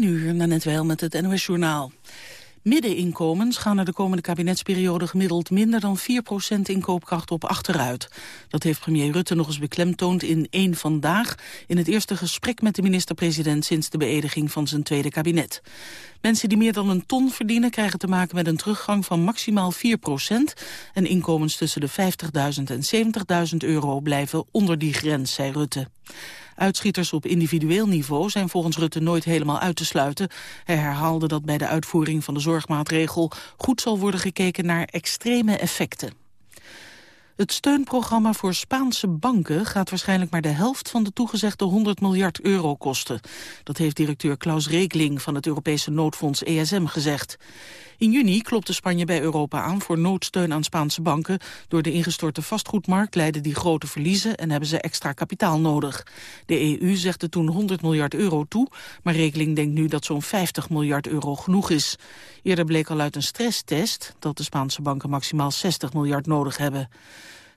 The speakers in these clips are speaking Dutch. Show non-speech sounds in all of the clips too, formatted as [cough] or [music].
10 uur, net wel met het NOS-journaal. Middeninkomens gaan er de komende kabinetsperiode gemiddeld minder dan 4% inkoopkracht op achteruit. Dat heeft premier Rutte nog eens beklemtoond in één Vandaag, in het eerste gesprek met de minister-president sinds de beëdiging van zijn tweede kabinet. Mensen die meer dan een ton verdienen krijgen te maken met een teruggang van maximaal 4%. En inkomens tussen de 50.000 en 70.000 euro blijven onder die grens, zei Rutte. Uitschieters op individueel niveau zijn volgens Rutte nooit helemaal uit te sluiten. Hij herhaalde dat bij de uitvoering van de zorgmaatregel goed zal worden gekeken naar extreme effecten. Het steunprogramma voor Spaanse banken gaat waarschijnlijk maar de helft van de toegezegde 100 miljard euro kosten. Dat heeft directeur Klaus Rekeling van het Europese noodfonds ESM gezegd. In juni klopte Spanje bij Europa aan voor noodsteun aan Spaanse banken. Door de ingestorte vastgoedmarkt leiden die grote verliezen en hebben ze extra kapitaal nodig. De EU zegde toen 100 miljard euro toe, maar Rekeling denkt nu dat zo'n 50 miljard euro genoeg is. Eerder bleek al uit een stresstest dat de Spaanse banken maximaal 60 miljard nodig hebben.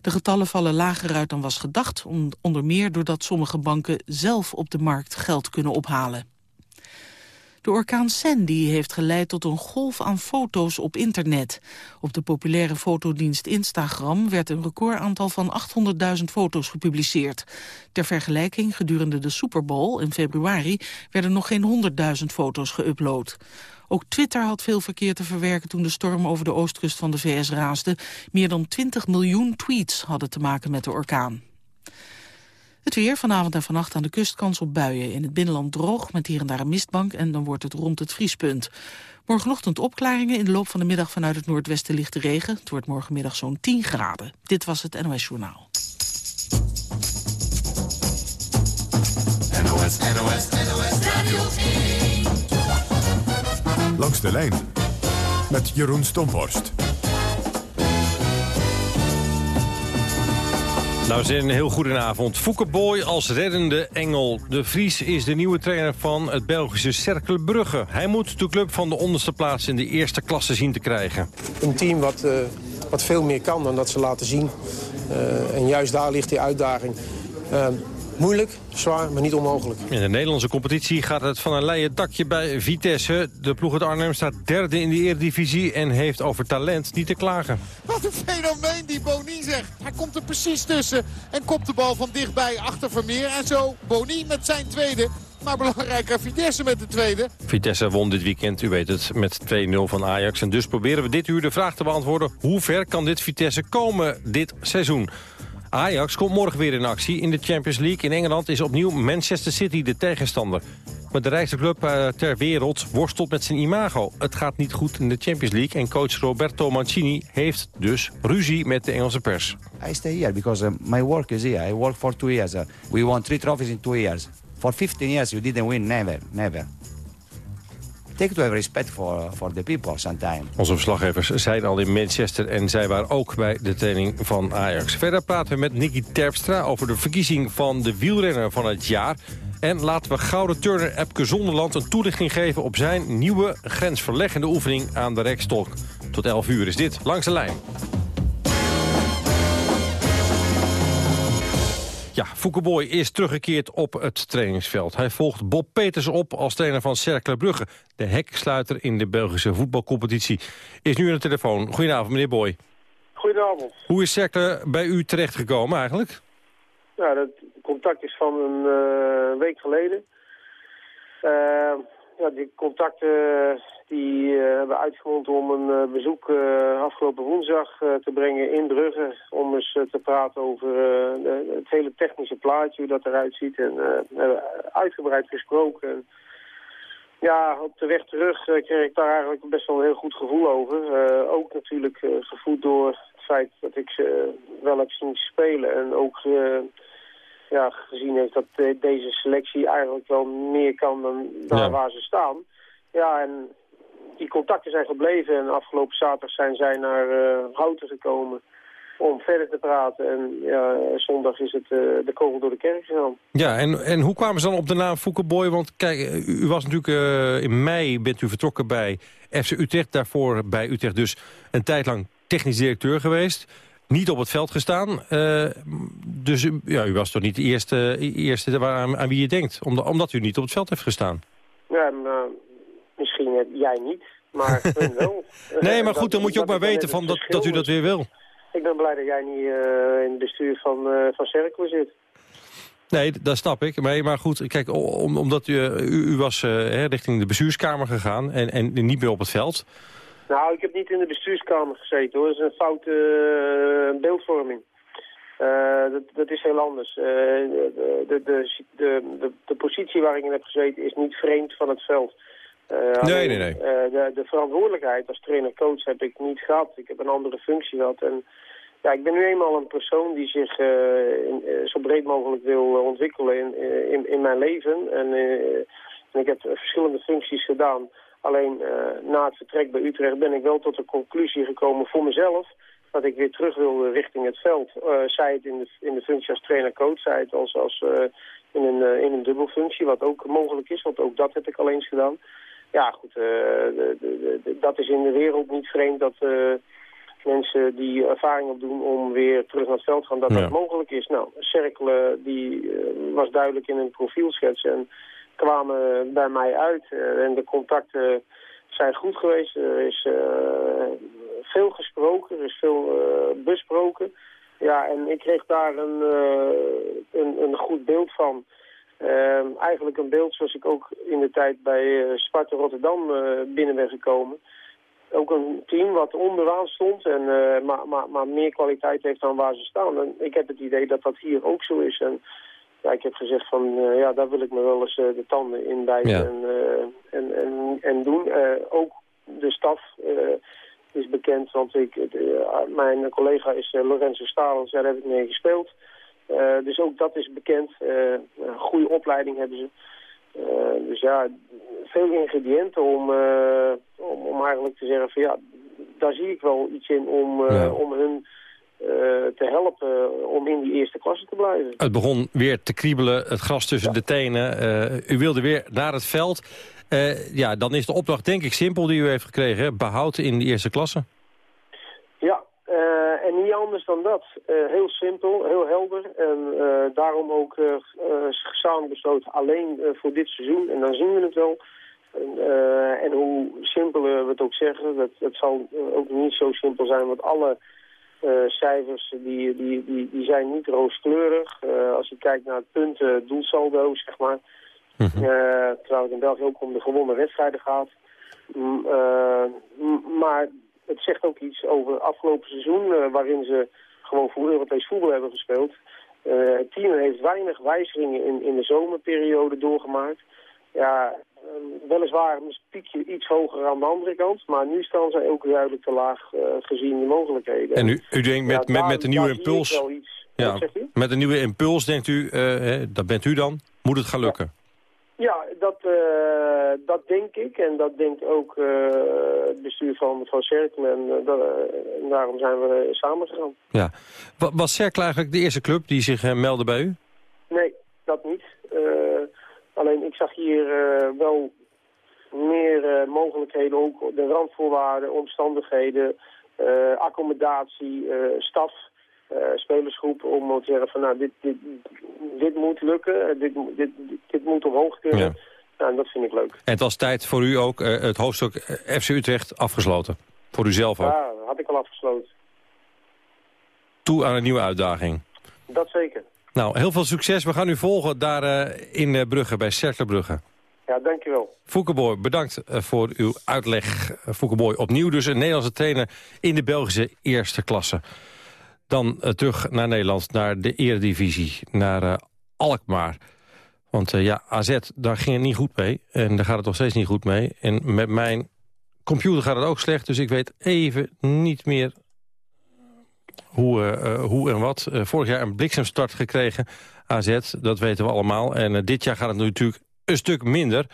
De getallen vallen lager uit dan was gedacht, onder meer doordat sommige banken zelf op de markt geld kunnen ophalen. De orkaan Sandy heeft geleid tot een golf aan foto's op internet. Op de populaire fotodienst Instagram werd een recordaantal van 800.000 foto's gepubliceerd. Ter vergelijking, gedurende de Super Bowl in februari werden nog geen 100.000 foto's geüpload. Ook Twitter had veel verkeer te verwerken toen de storm over de oostkust van de VS raasde. Meer dan 20 miljoen tweets hadden te maken met de orkaan. Het weer vanavond en vannacht aan de kust kans op buien. In het binnenland droog met hier en daar een mistbank en dan wordt het rond het vriespunt. Morgenochtend opklaringen, in de loop van de middag vanuit het noordwesten lichte regen. Het wordt morgenmiddag zo'n 10 graden. Dit was het NOS Journaal. NOS, NOS, NOS Radio 1. Langs de lijn met Jeroen Stomhorst. Nou, een heel goedenavond. Foukeboy als reddende engel. De Vries is de nieuwe trainer van het Belgische Cercle Brugge. Hij moet de club van de onderste plaats in de eerste klasse zien te krijgen. Een team wat, uh, wat veel meer kan dan dat ze laten zien. Uh, en juist daar ligt die uitdaging. Uh, Moeilijk, zwaar, maar niet onmogelijk. In de Nederlandse competitie gaat het van een leien dakje bij Vitesse. De ploeg uit Arnhem staat derde in de Eredivisie en heeft over talent niet te klagen. Wat een fenomeen die Boni zegt. Hij komt er precies tussen en kopt de bal van dichtbij achter Vermeer. En zo Boni met zijn tweede. Maar belangrijker Vitesse met de tweede. Vitesse won dit weekend, u weet het, met 2-0 van Ajax. En dus proberen we dit uur de vraag te beantwoorden... hoe ver kan dit Vitesse komen dit seizoen? Ajax komt morgen weer in actie in de Champions League. In Engeland is opnieuw Manchester City de tegenstander. Maar de rijkste club uh, ter wereld worstelt met zijn imago. Het gaat niet goed in de Champions League en coach Roberto Mancini heeft dus ruzie met de Engelse pers. I stay here because uh, my work is here. I work for two years. Uh, we won three trophies in two years. For 15 years you didn't win, never, never take to have respect for, for the people sometimes. Onze verslaggevers zijn al in Manchester en zij waren ook bij de training van Ajax. Verder praten we met Nicky Terpstra over de verkiezing van de wielrenner van het jaar. En laten we gouden turner Epke Zonderland een toelichting geven op zijn nieuwe grensverleggende oefening aan de rekstok. Tot 11 uur is dit Langs de Lijn. Ja, Foukeboy is teruggekeerd op het trainingsveld. Hij volgt Bob Peters op als trainer van Cercle Brugge. De heksluiter in de Belgische voetbalcompetitie. Is nu aan de telefoon. Goedenavond, meneer Boy. Goedenavond. Hoe is Cercle bij u terechtgekomen eigenlijk? Ja, dat contact is van een uh, week geleden. Uh, ja, die contacten die uh, hebben uitgemond om een uh, bezoek uh, afgelopen woensdag te brengen in Brugge. Om eens te praten over de, het hele technische plaatje, hoe dat eruit ziet. En uitgebreid gesproken. En, ja, op de weg terug kreeg ik daar eigenlijk best wel een heel goed gevoel over. ook natuurlijk gevoed door het feit dat ik ze wel heb zien spelen. En ook ja, gezien heeft dat deze selectie eigenlijk wel meer kan dan daar ja. waar ze staan. Ja, en die contacten zijn gebleven en afgelopen zaterdag zijn zij naar uh, Houten gekomen om verder te praten. En ja, zondag is het uh, de kogel door de kerk gegaan. Ja, en, en hoe kwamen ze dan op de naam Foukeboy? Want kijk, u, was natuurlijk in mei bent u vertrokken bij FC Utrecht. Daarvoor bij Utrecht dus een tijd lang technisch directeur geweest. Niet op het veld gestaan. Uh, dus ja, u was toch niet de eerste, eerste aan, aan wie je denkt? Omdat, omdat u niet op het veld heeft gestaan. Ja, maar misschien heb jij niet, maar [laughs] hun wel. Nee, maar [laughs] goed, dan moet je ook maar weten van dat, dat u dat weer wil. Ik ben blij dat jij niet eh, in het bestuur van, eh van Cercle zit. Nee, dat snap ik. Maar, maar goed, kijk, om, omdat u, u, u was eh, richting de bestuurskamer gegaan en, en niet meer op het veld. Nou, ik heb niet in de bestuurskamer gezeten hoor. Dat is een foute eh, beeldvorming. Eh, dat, dat is heel anders. Eh, de, de, de, de, positie waar ik in heb gezeten is niet vreemd van het veld. Nee, nee. eh, de, de verantwoordelijkheid als trainer-coach heb ik niet gehad. Ik heb een andere functie gehad. En ja, ik ben nu eenmaal een persoon die zich in, zo breed mogelijk wil ontwikkelen in, in, in mijn leven. En, en ik heb verschillende functies gedaan. Alleen eh, na het vertrek bij Utrecht ben ik wel tot de conclusie gekomen voor mezelf dat ik weer terug wil richting het veld. Eh, zij het in de, in de functie als trainer-coach, zij het als, als eh, in, een, eh, in een dubbelfunctie, wat ook mogelijk is, want ook dat heb ik al eens gedaan. Ja, goed, de, de, de- dat is in de wereld niet vreemd dat mensen die ervaring opdoen om weer terug naar het veld gaan, dat Ja. dat mogelijk is. Nou, Cercle die was duidelijk in een profielschets en kwamen bij mij uit. eh, en de contacten zijn goed geweest. Er is eh, veel gesproken, er is veel eh, besproken. Ja, en ik kreeg daar een, een, een goed beeld van. Ehm, eigenlijk een beeld zoals ik ook in de tijd bij Sparta Rotterdam binnen ben gekomen. Ook een team wat onderaan stond, en, maar, maar, maar meer kwaliteit heeft dan waar ze staan. En ik heb het idee dat dat hier ook zo is. En ja, ik heb gezegd van, eh, ja, daar wil ik me wel eens eh, de tanden in bijten Ja. en, eh, en, en, en doen. Ook de staf is bekend, want ik, eh, mijn collega is Lorenzo Stalens, daar heb ik mee gespeeld. Dus ook dat is bekend. Een goede opleiding hebben ze. Dus ja, veel ingrediënten om, om, om, eigenlijk te zeggen van ja, daar zie ik wel iets in om, ja. om hun te helpen om in die eerste klasse te blijven. Het begon weer te kriebelen, het gras tussen ja. de tenen. u wilde weer naar het veld. ja, dan is de opdracht denk ik simpel die u heeft gekregen. Behoud in de eerste klasse. Ja, uh, en niet anders dan dat. Uh, heel simpel, heel helder. En uh, daarom ook samen besloten alleen voor dit seizoen. En dan zien we het wel. En, en hoe simpeler we het ook zeggen, dat, dat zal ook niet zo simpel zijn. Want alle cijfers die, die, die, die zijn niet rooskleurig. als je kijkt naar het punten, doelsaldo, zeg maar. Mm -hmm. terwijl het in België ook om de gewonnen wedstrijden gaat. Mm, maar het zegt ook iets over het afgelopen seizoen, uh, waarin ze gewoon voor Europees voetbal hebben gespeeld. Uh, het team heeft weinig wijzigingen in, in de zomerperiode doorgemaakt. Ja, uh, weliswaar een piekje iets hoger aan de andere kant, maar nu staan ze ook duidelijk te laag gezien de mogelijkheden. En u, u denkt met, ja, met, met een nieuwe impuls, ja, met een nieuwe impuls denkt u, hè, dat bent u dan, moet het gaan lukken? Ja. Ja, dat, uh, dat denk ik. En dat denkt ook uh, het bestuur van, van Cercle. En, uh, da en daarom zijn we samen gegaan. Ja. Was Cercle eigenlijk de eerste club die zich meldde bij u? Nee, dat niet. Alleen ik zag hier wel meer mogelijkheden. Ook de randvoorwaarden, omstandigheden, accommodatie, staf. Spelersgroep om te zeggen van nou dit, dit, dit moet lukken, dit, dit, dit moet omhoog kunnen. Ja. Nou, en dat vind ik leuk. En het was tijd voor u ook het hoofdstuk FC Utrecht afgesloten. Voor u zelf ook. Ja, dat had ik al afgesloten. Toe aan een nieuwe uitdaging. Dat zeker. Nou, heel veel succes. We gaan u volgen daar uh, in Brugge, bij Cercle Brugge. Ja, dankjewel. Foukeboy, bedankt voor uw uitleg. Foukeboy opnieuw dus een Nederlandse trainer in de Belgische eerste klasse. Dan uh, terug naar Nederland, naar de eredivisie, naar uh, Alkmaar. Want uh, ja, AZ, daar ging het niet goed mee. En daar gaat het nog steeds niet goed mee. En met mijn computer gaat het ook slecht. Dus ik weet even niet meer hoe, hoe en wat. vorig jaar een bliksemstart gekregen, AZ. Dat weten we allemaal. En dit jaar gaat het natuurlijk een stuk minder.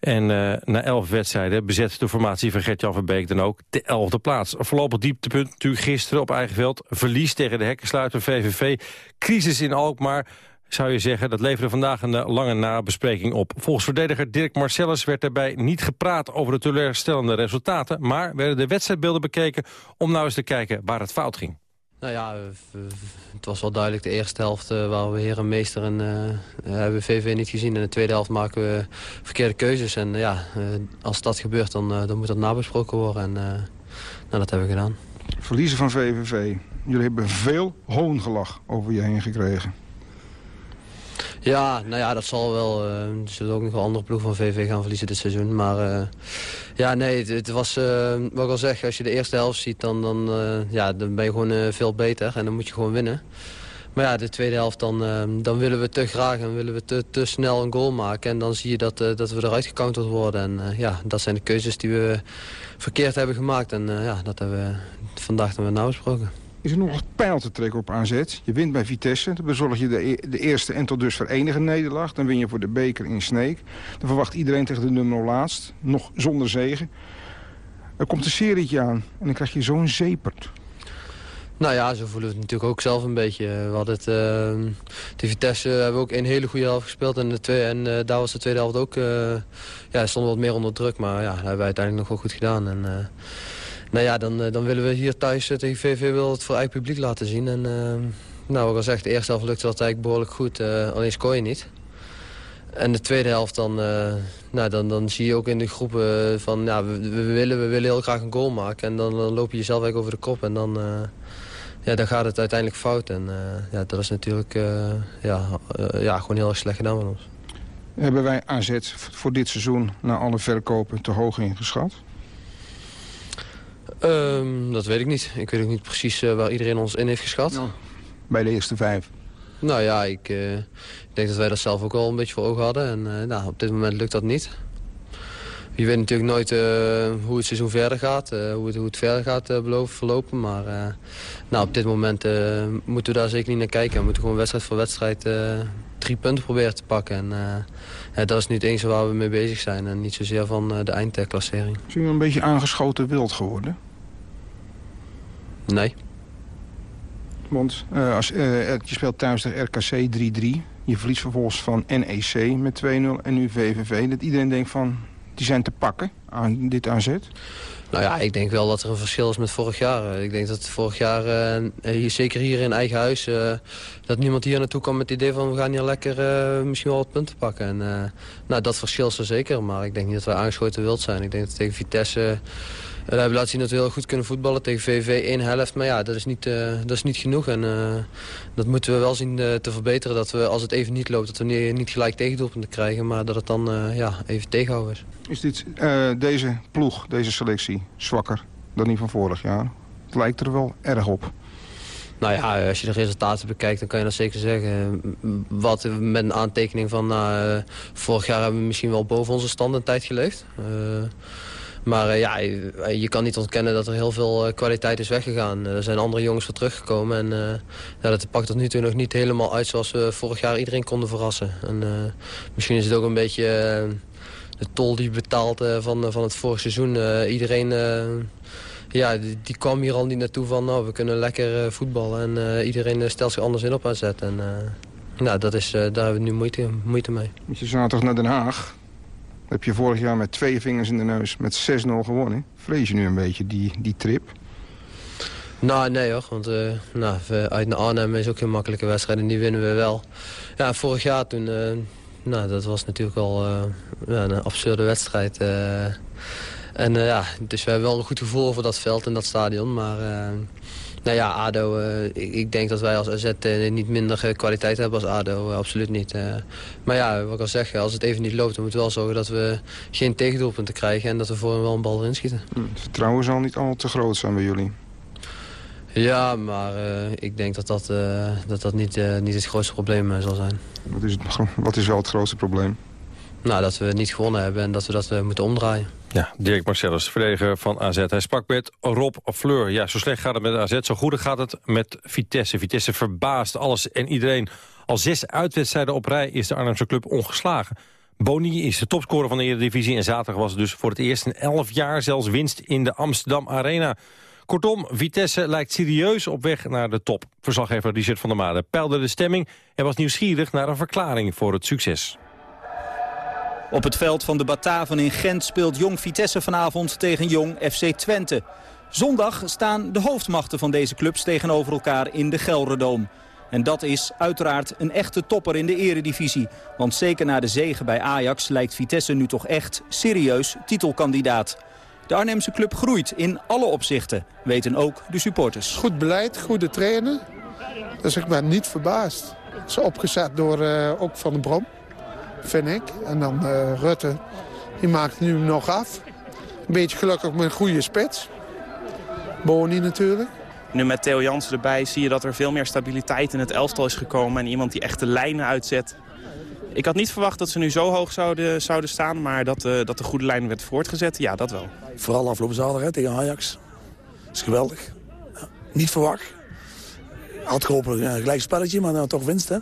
En na elf wedstrijden bezet de formatie van Gert-Jan Verbeek dan ook de elfde plaats. Voorlopig dieptepunt natuurlijk gisteren op eigen veld. Verlies tegen de hekkensluiter VVV. Crisis in Alkmaar, zou je zeggen. Dat leverde vandaag een lange nabespreking op. Volgens verdediger Dirk Marcellus werd daarbij niet gepraat over de teleurstellende resultaten. Maar werden de wedstrijdbeelden bekeken om nou eens te kijken waar het fout ging. Nou ja, het was wel duidelijk de eerste helft uh, waar we heer en meester en uh, hebben we VV niet gezien. In de tweede helft maken we verkeerde keuzes. En ja, als dat gebeurt dan, dan moet dat nabesproken worden. En nou, dat hebben we gedaan. Verliezen van VVV. Jullie hebben veel hoongelach over je heen gekregen. Ja, nou ja, dat zal wel. Uh, er zullen ook nog wel andere ploegen van VV gaan verliezen dit seizoen. Maar uh, ja, nee, het, was, uh, wat ik al als je de eerste helft ziet, dan, dan, ja, dan ben je gewoon veel beter. En dan moet je gewoon winnen. Maar ja, de tweede helft, dan, dan willen we te graag en willen we te, te snel een goal maken. En dan zie je dat, dat we eruit gecounterd worden. En ja, dat zijn de keuzes die we verkeerd hebben gemaakt. En ja, dat hebben we vandaag dan weer nauw besproken is er nog een pijl te trekken op AZ. Je wint bij Vitesse, dan bezorg je de, e-, de eerste en tot dusver enige nederlaag. Dan win je voor de beker in Sneek. Dan verwacht iedereen tegen de nummer laatst, nog zonder zegen. Er komt een serietje aan en dan krijg je zo'n zepert. Nou ja, zo voelen we het natuurlijk ook zelf een beetje. We hadden het, de Vitesse hebben ook een hele goede helft gespeeld. En, de twee, en uh, daar was de tweede helft ook, uh, ja, stonden wat meer onder druk. Maar ja, dat hebben wij uiteindelijk nog wel goed gedaan. En, nou ja, dan, eh, dan willen we hier thuis eh, tegen VV wel het voor eigen publiek laten zien. En uh, nou, zeg, de eerste helft lukte dat eigenlijk behoorlijk goed. Alleen scoor je niet. En de tweede helft, dan, nou, dan, dan zie je ook in de groepen van... Ja, we, we, willen, we willen heel graag een goal maken. En dan, dan loop je jezelf eigenlijk over de kop. En dan, ja, dan gaat het uiteindelijk fout. En ja, dat is natuurlijk ja, ja, gewoon heel erg slecht gedaan van ons. Hebben wij AZ voor dit seizoen na alle verkopen te hoog ingeschat? Um, dat weet ik niet. Ik weet ook niet precies uh, waar iedereen ons in heeft geschat. Bij de eerste vijf? Nou ja, ik, uh, ik, denk dat wij dat zelf ook wel een beetje voor ogen hadden. En uh, nou, op dit moment lukt dat niet. Je weet natuurlijk nooit hoe het seizoen verder gaat, hoe, het, hoe het verder gaat beloven, verlopen. Maar nou, op dit moment moeten we daar zeker niet naar kijken. We moeten gewoon wedstrijd voor wedstrijd drie punten proberen te pakken. En ja, dat is niet eens waar we mee bezig zijn. En niet zozeer van de eindklassering. Is u een beetje aangeschoten wild geworden? Nee. Want uh, als, uh, je speelt thuis tegen RKC 3-3. Je verliest vervolgens van NEC met 2-0 en nu VVV. Dat iedereen denkt van, die zijn te pakken aan dit AZ. Nou ja, ik denk wel dat er een verschil is met vorig jaar. Ik denk dat vorig jaar, uh, hier, zeker hier in eigen huis... Dat niemand hier naartoe kwam met het idee van... we gaan hier lekker misschien wel wat punten pakken. En, nou, dat verschil is er zeker, maar ik denk niet dat wij aangeschoten wild zijn. Ik denk dat tegen Vitesse we hebben laten zien dat we heel goed kunnen voetballen tegen VV één helft. Maar ja, dat is niet, uh, dat is niet genoeg. En uh, dat moeten we wel zien te verbeteren. Dat we, als het even niet loopt, dat we niet, niet gelijk tegendoelpunten krijgen. Maar dat het dan ja, even tegenhouden is. Is dit, deze ploeg, deze selectie, zwakker dan die van vorig jaar? Het lijkt er wel erg op. Nou ja, als je de resultaten bekijkt, dan kan je dat zeker zeggen. Wat met een aantekening van... vorig jaar hebben we misschien wel boven onze stand een tijd geleefd. Maar uh, ja, je, kan niet ontkennen dat er heel veel uh, kwaliteit is weggegaan. er zijn andere jongens voor teruggekomen. En ja, dat pakt tot nu toe nog niet helemaal uit zoals we vorig jaar iedereen konden verrassen. En, misschien is het ook een beetje de tol die betaalt van, van het vorige seizoen. iedereen ja, die, kwam hier al niet naartoe van nou, we kunnen lekker voetballen. En iedereen stelt zich anders in op aanzet. En nou, dat is, daar hebben we nu moeite, moeite mee. Je zaterdag naar Den Haag heb je vorig jaar met twee vingers in de neus met 6-0 gewonnen. Vrees je nu een beetje die, die trip? Nou, nee hoor. Want uh, nou, uit naar Arnhem is ook geen makkelijke wedstrijd en die winnen we wel. Ja, vorig jaar toen... Uh, nou, dat was natuurlijk uh, ja, een absurde wedstrijd. en ja, dus we hebben wel een goed gevoel over dat veld en dat stadion. Maar nou ja, ADO, uh, ik, denk dat wij als AZ uh, niet minder uh, kwaliteit hebben als ADO, absoluut niet. maar ja, wat ik al zeg, als het even niet loopt, dan moeten we wel zorgen dat we geen tegendoelpunten krijgen en dat we voor wel een bal erin schieten. Hm, het vertrouwen zal niet al te groot zijn bij jullie. Ja, maar ik denk dat dat, dat, dat niet, niet het grootste probleem zal zijn. Wat is, het, [laughs] wat is wel het grootste probleem? Nou, dat we niet gewonnen hebben en dat we dat moeten omdraaien. Ja, Dirk Marcellus, verdediger van AZ. Hij sprak met Rob Fleur. Ja, zo slecht gaat het met AZ, zo goed gaat het met Vitesse. Vitesse verbaast alles en iedereen. Al zes uitwedstrijden op rij is de Arnhemse club ongeslagen. Boni is de topscorer van de Eredivisie... en zaterdag was het dus voor het eerst in elf jaar zelfs winst in de Amsterdam Arena. Kortom, Vitesse lijkt serieus op weg naar de top. Verslaggever Richard van der Made peilde de stemming... en was nieuwsgierig naar een verklaring voor het succes. Op het veld van de Bataven in Gent speelt Jong Vitesse vanavond tegen Jong FC Twente. Zondag staan de hoofdmachten van deze clubs tegenover elkaar in de Gelredoom. En dat is uiteraard een echte topper in de eredivisie. Want zeker na de zegen bij Ajax lijkt Vitesse nu toch echt serieus titelkandidaat. De Arnhemse club groeit in alle opzichten, weten ook de supporters. Goed beleid, goede trainer. Dus ik ben niet verbaasd. Is opgezet door uh, ook Van den Brom, vind ik. En dan uh, Rutte, die maakt nu nog af. Een beetje gelukkig met een goede spits. Boni natuurlijk. Nu met Theo Jansen erbij zie je dat er veel meer stabiliteit in het elftal is gekomen. En iemand die echt de lijnen uitzet. Ik had niet verwacht dat ze nu zo hoog zouden, zouden staan. Maar dat, uh, dat de goede lijn werd voortgezet, ja, dat wel. Vooral afgelopen zaterdag hè, tegen Ajax. Dat is geweldig. Ja, niet verwacht. Had gehoopt een gelijk spelletje, maar dan toch winst. Hè.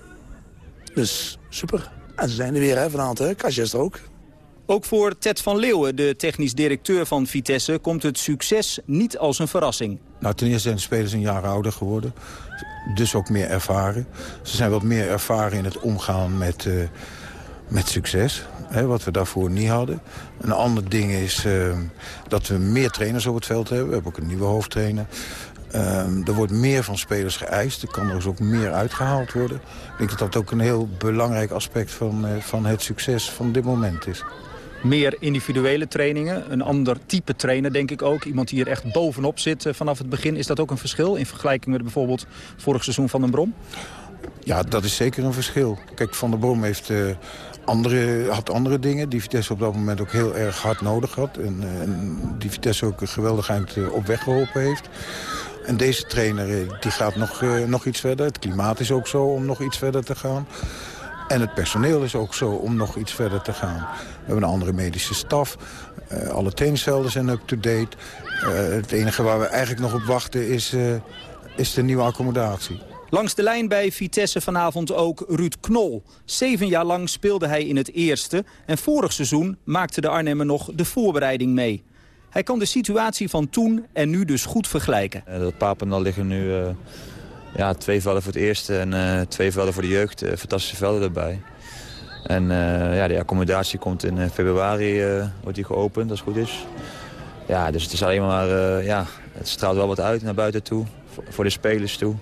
Dus super. En ze zijn er weer hè, vanavond. Hè. Kastje is er ook. Ook voor Ted van Leeuwen, de technisch directeur van Vitesse... komt het succes niet als een verrassing. Nou, ten eerste zijn de spelers een jaar ouder geworden. Dus ook meer ervaren. Ze zijn wat meer ervaren in het omgaan met, uh, met succes. Hè, wat we daarvoor niet hadden. Een ander ding is uh, dat we meer trainers op het veld hebben. We hebben ook een nieuwe hoofdtrainer. Uh, er wordt meer van spelers geëist. Er kan er dus ook meer uitgehaald worden. Ik denk dat dat ook een heel belangrijk aspect van, van het succes van dit moment is meer individuele trainingen. Een ander type trainer, denk ik ook. Iemand die er echt bovenop zit vanaf het begin. Is dat ook een verschil in vergelijking met bijvoorbeeld vorig seizoen Van den Brom? Ja, dat is zeker een verschil. Kijk, Van den Brom heeft, uh, andere, had andere dingen die Vitesse op dat moment ook heel erg hard nodig had. En, en die Vitesse ook geweldig eind op weg geholpen heeft. En deze trainer die gaat nog, nog iets verder. Het klimaat is ook zo om nog iets verder te gaan. En het personeel is ook zo om nog iets verder te gaan. We hebben een andere medische staf. Uh, alle trainingsvelden zijn up-to-date. Het enige waar we eigenlijk nog op wachten is, is de nieuwe accommodatie. Langs de lijn bij Vitesse vanavond ook Ruud Knol. Zeven jaar lang speelde hij in het eerste. En vorig seizoen maakte de Arnhemmer nog de voorbereiding mee. Hij kan de situatie van toen en nu dus goed vergelijken. dat Papendal liggen nu ja, twee velden voor het eerste en uh, twee velden voor de jeugd. Fantastische velden erbij. En ja, de accommodatie komt in februari, wordt die geopend, als het goed is. Ja, dus het is alleen maar, ja, het straalt wel wat uit naar buiten toe, voor, de spelers toe.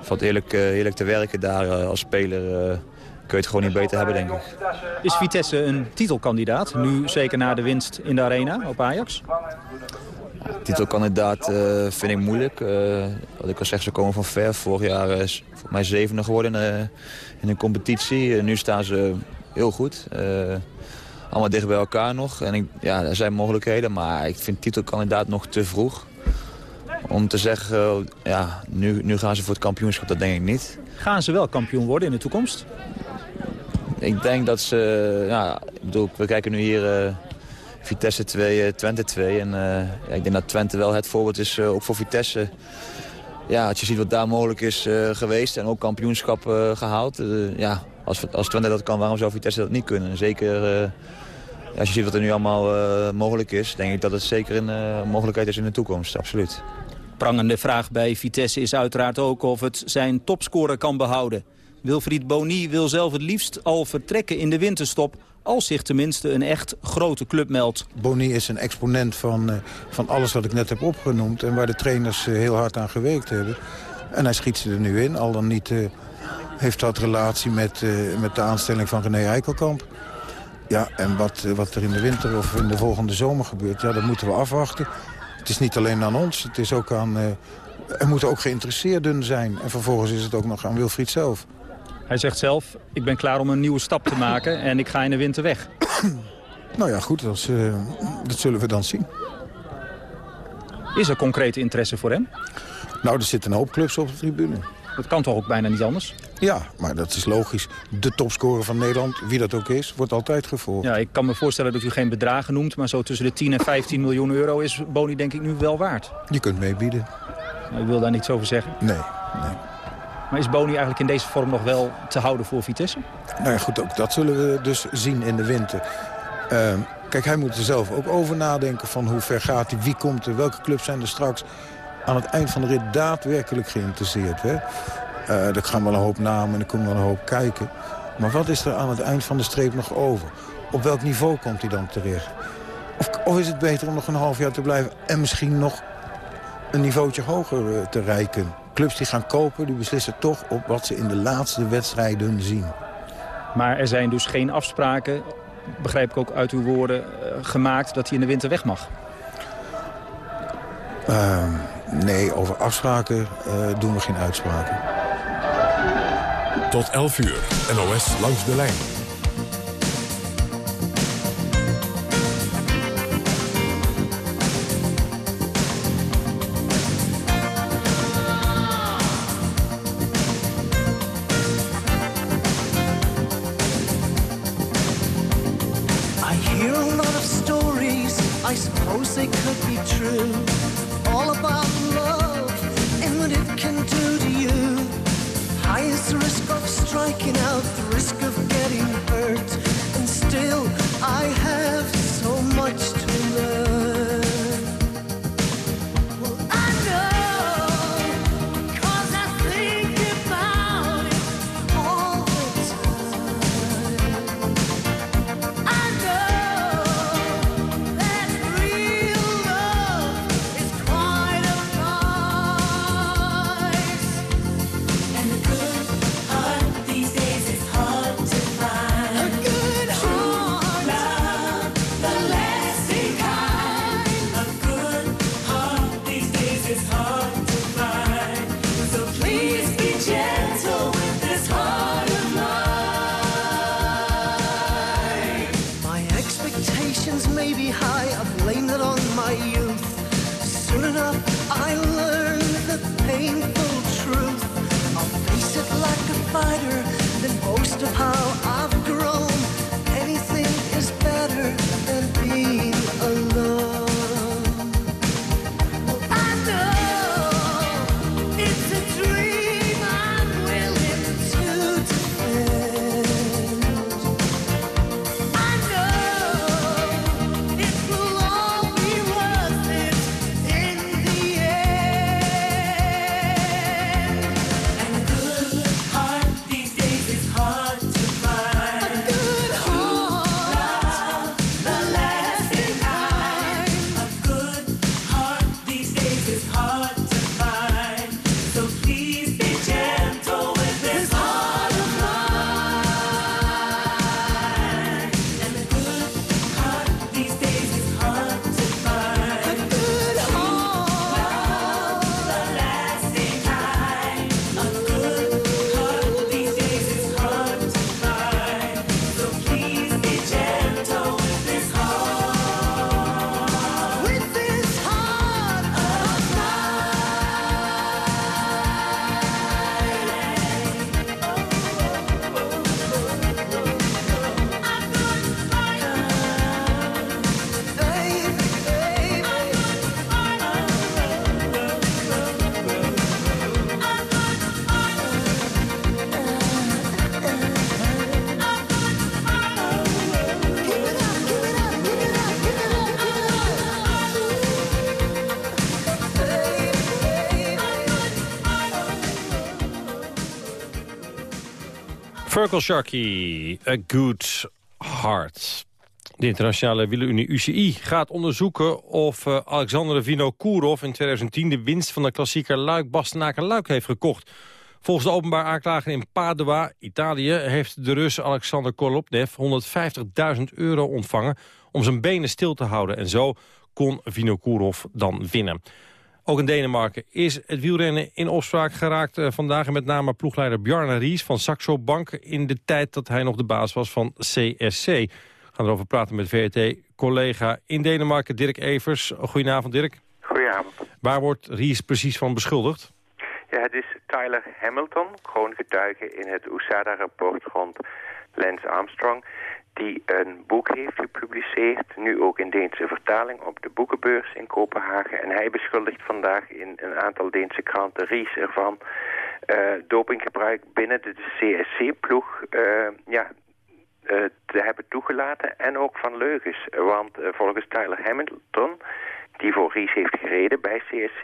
Valt eerlijk, eerlijk te werken daar als speler je het gewoon niet beter hebben, denk ik. Is Vitesse een titelkandidaat, nu zeker na de winst in de arena op Ajax? Titelkandidaat uh, vind ik moeilijk. Uh, wat ik al zeg, ze komen van ver. Vorig jaar is voor mij zevende geworden uh, in een competitie. nu staan ze heel goed. allemaal dicht bij elkaar nog. En ik, ja, er zijn mogelijkheden, maar ik vind titelkandidaat nog te vroeg. Om te zeggen, ja, nu, nu gaan ze voor het kampioenschap, dat denk ik niet. Gaan ze wel kampioen worden in de toekomst? Ik denk dat ze, ja, ik bedoel, we kijken nu hier Vitesse 2, uh, Twente 2. En uh, ja, ik denk dat Twente wel het voorbeeld is, uh, ook voor Vitesse. Ja, als je ziet wat daar mogelijk is geweest en ook kampioenschap gehaald. ja, als, als Twente dat kan, waarom zou Vitesse dat niet kunnen? Zeker als je ziet wat er nu allemaal mogelijk is, denk ik dat het zeker een mogelijkheid is in de toekomst. Absoluut. Prangende vraag bij Vitesse is uiteraard ook of het zijn topscorer kan behouden. Wilfried Boni wil zelf het liefst al vertrekken in de winterstop als zich tenminste een echt grote club meldt. Boni is een exponent van, uh, van alles wat ik net heb opgenoemd... en waar de trainers uh, heel hard aan gewerkt hebben. En hij schiet ze er nu in, al dan niet uh, heeft dat relatie met, met de aanstelling van René Eikelkamp. Ja, en wat, wat er in de winter of in de volgende zomer gebeurt, ja, dat moeten we afwachten. Het is niet alleen aan ons, het is ook aan... er moeten ook geïnteresseerden zijn. En vervolgens is het ook nog aan Wilfried zelf. Hij zegt zelf, ik ben klaar om een nieuwe stap te maken en ik ga in de winter weg. [clears throat] Nou ja, goed, dat, uh, dat zullen we dan zien. Is er concrete interesse voor hem? Nou, er zitten een hoop clubs op de tribune. Dat kan toch ook bijna niet anders? Ja, maar dat is logisch. De topscorer van Nederland, wie dat ook is, wordt altijd gevolgd. Ja, ik kan me voorstellen dat u geen bedragen noemt... maar zo tussen de 10 en 15 miljoen euro is Boni denk ik nu wel waard. Je kunt meebieden. Nou, u wil daar niets over zeggen? Nee, nee. Maar is Boni eigenlijk in deze vorm nog wel te houden voor Vitesse? Nou ja, goed, ook dat zullen we dus zien in de winter. Uh, kijk, hij moet er zelf ook over nadenken van hoe ver gaat hij, wie komt er, welke clubs zijn er straks aan het eind van de rit daadwerkelijk geïnteresseerd. Hè? Uh, er gaan wel een hoop namen en er komen wel een hoop kijken. Maar wat is er aan het eind van de streep nog over? Op welk niveau komt hij dan terecht? Of, of is het beter om nog een half jaar te blijven en misschien nog een niveautje hoger eh, te reiken. Clubs die gaan kopen, die beslissen toch op wat ze in de laatste wedstrijden zien. Maar er zijn dus geen afspraken, begrijp ik ook uit uw woorden, eh, gemaakt dat hij in de winter weg mag. Uh, nee, over afspraken uh, doen we geen uitspraken. Tot 11 uur, NOS langs de lijn. Sharkey, A Good Heart. De internationale wielerunie UCI gaat onderzoeken of uh, Alexander Vinokourov in 2010 de winst van de klassieker Luik Bastenaken Luik heeft gekocht. Volgens de openbaar aanklager in Padua, Italië, heeft de Rus Alexander Kolopnev 150.000 euro ontvangen om zijn benen stil te houden. En zo kon Vinokourov dan winnen. Ook in Denemarken is het wielrennen in opspraak geraakt uh, vandaag. En met name ploegleider Bjarne Ries van Saxo Bank... in de tijd dat hij nog de baas was van CSC. We gaan erover praten met VRT-collega in Denemarken, Dirk Evers. Goedenavond, Dirk. Goedenavond. Waar wordt Ries precies van beschuldigd? Ja, het is Tyler Hamilton, kroongetuige in het USADA-rapport rond Lance Armstrong die een boek heeft gepubliceerd, nu ook in Deense vertaling op de boekenbeurs in Kopenhagen. En hij beschuldigt vandaag in een aantal Deense kranten Ries ervan uh, dopinggebruik binnen de CSC-ploeg uh, ja, uh, te hebben toegelaten en ook van leugens. Want volgens Tyler Hamilton die voor Ries heeft gereden bij CSC,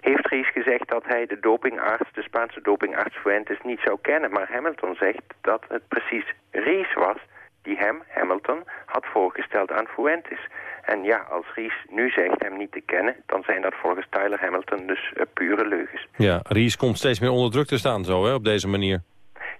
heeft Ries gezegd dat hij de dopingarts, de Spaanse dopingarts Fuentes, niet zou kennen. Maar Hamilton zegt dat het precies Ries was die hem, Hamilton, had voorgesteld aan Fuentes. En ja, als Ries nu zegt hem niet te kennen, dan zijn dat volgens Tyler Hamilton dus uh, pure leugens. Ja, Ries komt steeds meer onder druk te staan zo, hè, op deze manier.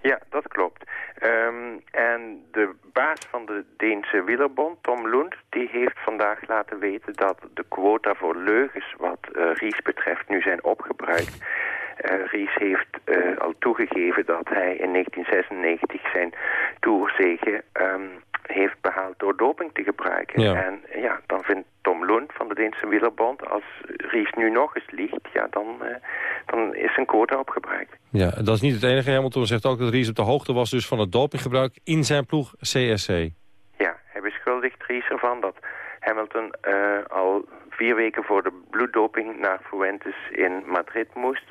Ja, dat klopt. Um, en de baas van de Deense wielerbond, Tom Lund, die heeft vandaag laten weten dat de quota voor leugens wat uh, Ries betreft nu zijn opgebruikt. Uh, Ries heeft uh, al toegegeven dat hij in 1996 zijn toerzege um, heeft behaald door doping te gebruiken. Ja. En ja, dan vindt Tom Lund van de Deense wielerbond, als Ries nu nog eens liegt, ja, dan, uh, dan is zijn quota opgebruikt. Ja, dat is niet het enige. Hamilton zegt ook dat Ries op de hoogte was dus van het dopinggebruik in zijn ploeg CSC. Ja, hij beschuldigt Ries ervan dat Hamilton uh, al vier weken voor de bloeddoping naar Fuentes in Madrid moest.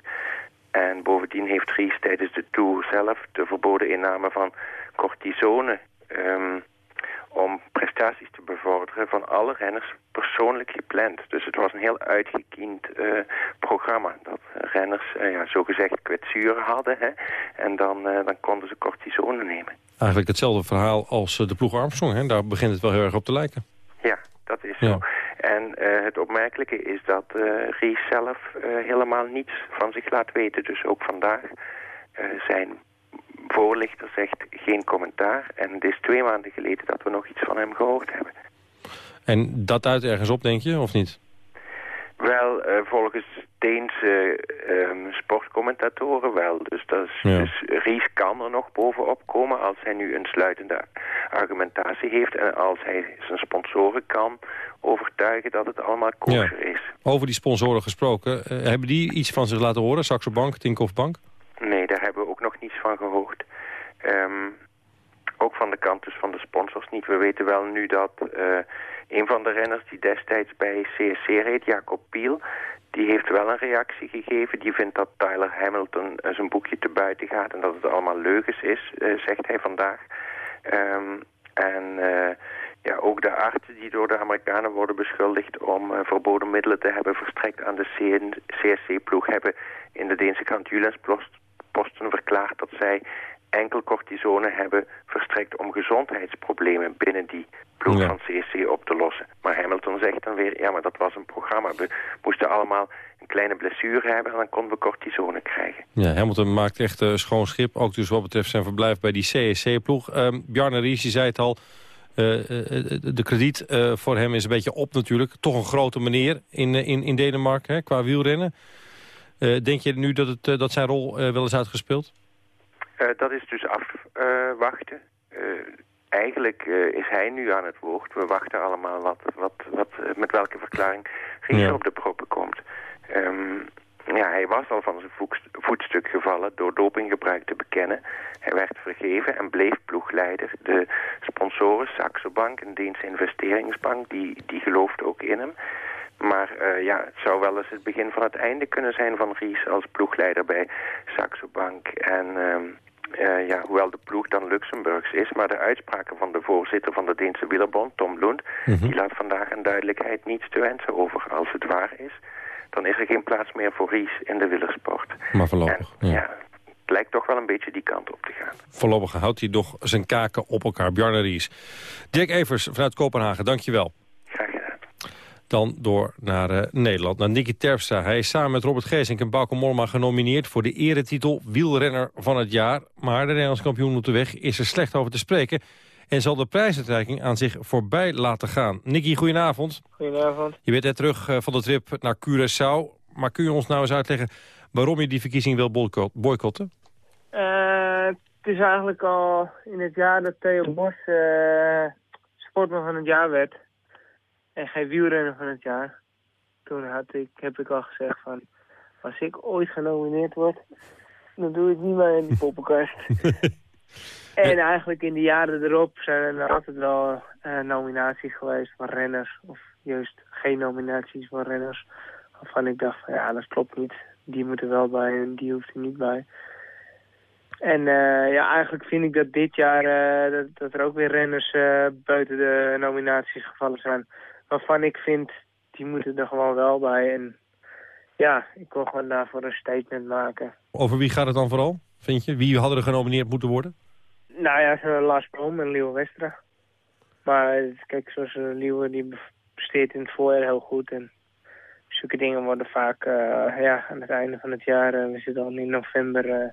En bovendien heeft Ries tijdens de Tour zelf de verboden inname van cortisone... Um, om prestaties te bevorderen van alle renners persoonlijk gepland. Dus het was een heel uitgekiend uh, programma. Dat renners uh, ja, zogezegd kwetsuren hadden. Hè, en dan, uh, dan konden ze cortisone nemen. Eigenlijk hetzelfde verhaal als de ploeg Armstrong. Hè? Daar begint het wel heel erg op te lijken. Ja, dat is zo. En het opmerkelijke is dat Ries zelf helemaal niets van zich laat weten. Dus ook vandaag zijn voorlichter zegt geen commentaar. En het is twee maanden geleden dat we nog iets van hem gehoord hebben. En dat uit ergens op, denk je, of niet? Wel, uh, volgens Deense um, sportcommentatoren wel. Dus, dat is, ja. dus Ries kan er nog bovenop komen als hij nu een sluitende argumentatie heeft. En als hij zijn sponsoren kan overtuigen dat het allemaal kosher ja. is. Over die sponsoren gesproken, uh, hebben die iets van zich laten horen? Saxo Bank, Tinkoff Bank? Nee, daar hebben we ook nog niets van gehoord. Um, ook van de kant dus van de sponsors niet. We weten wel nu dat uh, een van de renners die destijds bij CSC reed, Jacob Piel... die heeft wel een reactie gegeven. Die vindt dat Tyler Hamilton uh, zijn boekje te buiten gaat... en dat het allemaal leugens is, uh, zegt hij vandaag. Um, en ja, ook de artsen die door de Amerikanen worden beschuldigd... om verboden middelen te hebben verstrekt aan de CSC-ploeg... hebben in de Deense krant Posten verklaard dat zij enkel cortisone hebben verstrekt om gezondheidsproblemen binnen die ploeg Ja. van CSC op te lossen. Maar Hamilton zegt dan weer, ja maar dat was een programma. We moesten allemaal een kleine blessure hebben en dan konden we cortisone krijgen. Ja, Hamilton maakt echt uh, schoon schip, ook dus wat betreft zijn verblijf bij die CSC-ploeg. Um, Bjarne Ries, je zei het al, uh, uh, de krediet voor hem is een beetje op natuurlijk. Toch een grote meneer in, in, in Denemarken hè, qua wielrennen. Uh, denk je nu dat, het, uh, dat zijn rol uh, wel is uitgespeeld? Dat is dus afwachten. Eigenlijk is hij nu aan het woord. We wachten allemaal wat, wat, wat, met welke verklaring Ja. op de proppen komt. Um, ja, hij was al van zijn voetstuk gevallen door dopinggebruik te bekennen. Hij werd vergeven en bleef ploegleider. De sponsoren, Saxo Bank, een Deense investeringsbank, die, die gelooft ook in hem. Maar uh, ja, het zou wel eens het begin van het einde kunnen zijn van Ries als ploegleider bij Saxo Bank. En uh, uh, ja, hoewel de ploeg dan Luxemburgs is, maar de uitspraken van de voorzitter van de Deense wielerbond, Tom Lund, Mhm. die laat vandaag een duidelijkheid niets te wensen over. Als het waar is, dan is er geen plaats meer voor Ries in de wielersport. Maar voorlopig, En, ja. ja, het lijkt toch wel een beetje die kant op te gaan. Voorlopig houdt hij nog zijn kaken op elkaar. Bjarne Ries. Dirk Evers vanuit Kopenhagen, dankjewel. Dan door naar uh, Nederland, naar Nicky Terpstra. Hij is samen met Robert Geesink en Bauke Mollema genomineerd... voor de eretitel wielrenner van het jaar. Maar de Nederlands kampioen op de weg is er slecht over te spreken... en zal de prijsuitreiking aan zich voorbij laten gaan. Nicky, goedenavond. Goedenavond. Je bent net terug uh, van de trip naar Curaçao. Maar kun je ons nou eens uitleggen waarom je die verkiezing wil boycotten? Uh, het is eigenlijk al in het jaar dat Theo Bos uh, sportman van het jaar werd. En geen wielrenner van het jaar. Toen had ik, heb ik al gezegd van, als ik ooit genomineerd word, dan doe ik niet meer in die poppenkast. [laughs] en eigenlijk in de jaren erop zijn er altijd wel uh, nominaties geweest van renners. Of juist geen nominaties van renners. Waarvan ik dacht van ja, dat klopt niet. Die moet er wel bij en die hoeft er niet bij. En uh, ja, eigenlijk vind ik dat dit jaar uh, dat, dat, er ook weer renners uh, buiten de nominaties gevallen zijn. Waarvan ik vind, die moeten er gewoon wel bij. En ja, ik wil gewoon daarvoor een statement maken. Over wie gaat het dan vooral, vind je? Wie hadden er genomineerd moeten worden? Nou ja, Lars Boom en Leeuw Westra. Maar kijk, zoals Leeuw, die presteert in het voorjaar heel goed. En zulke dingen worden vaak eh, ja, aan het einde van het jaar, eh, we zitten al in november, eh,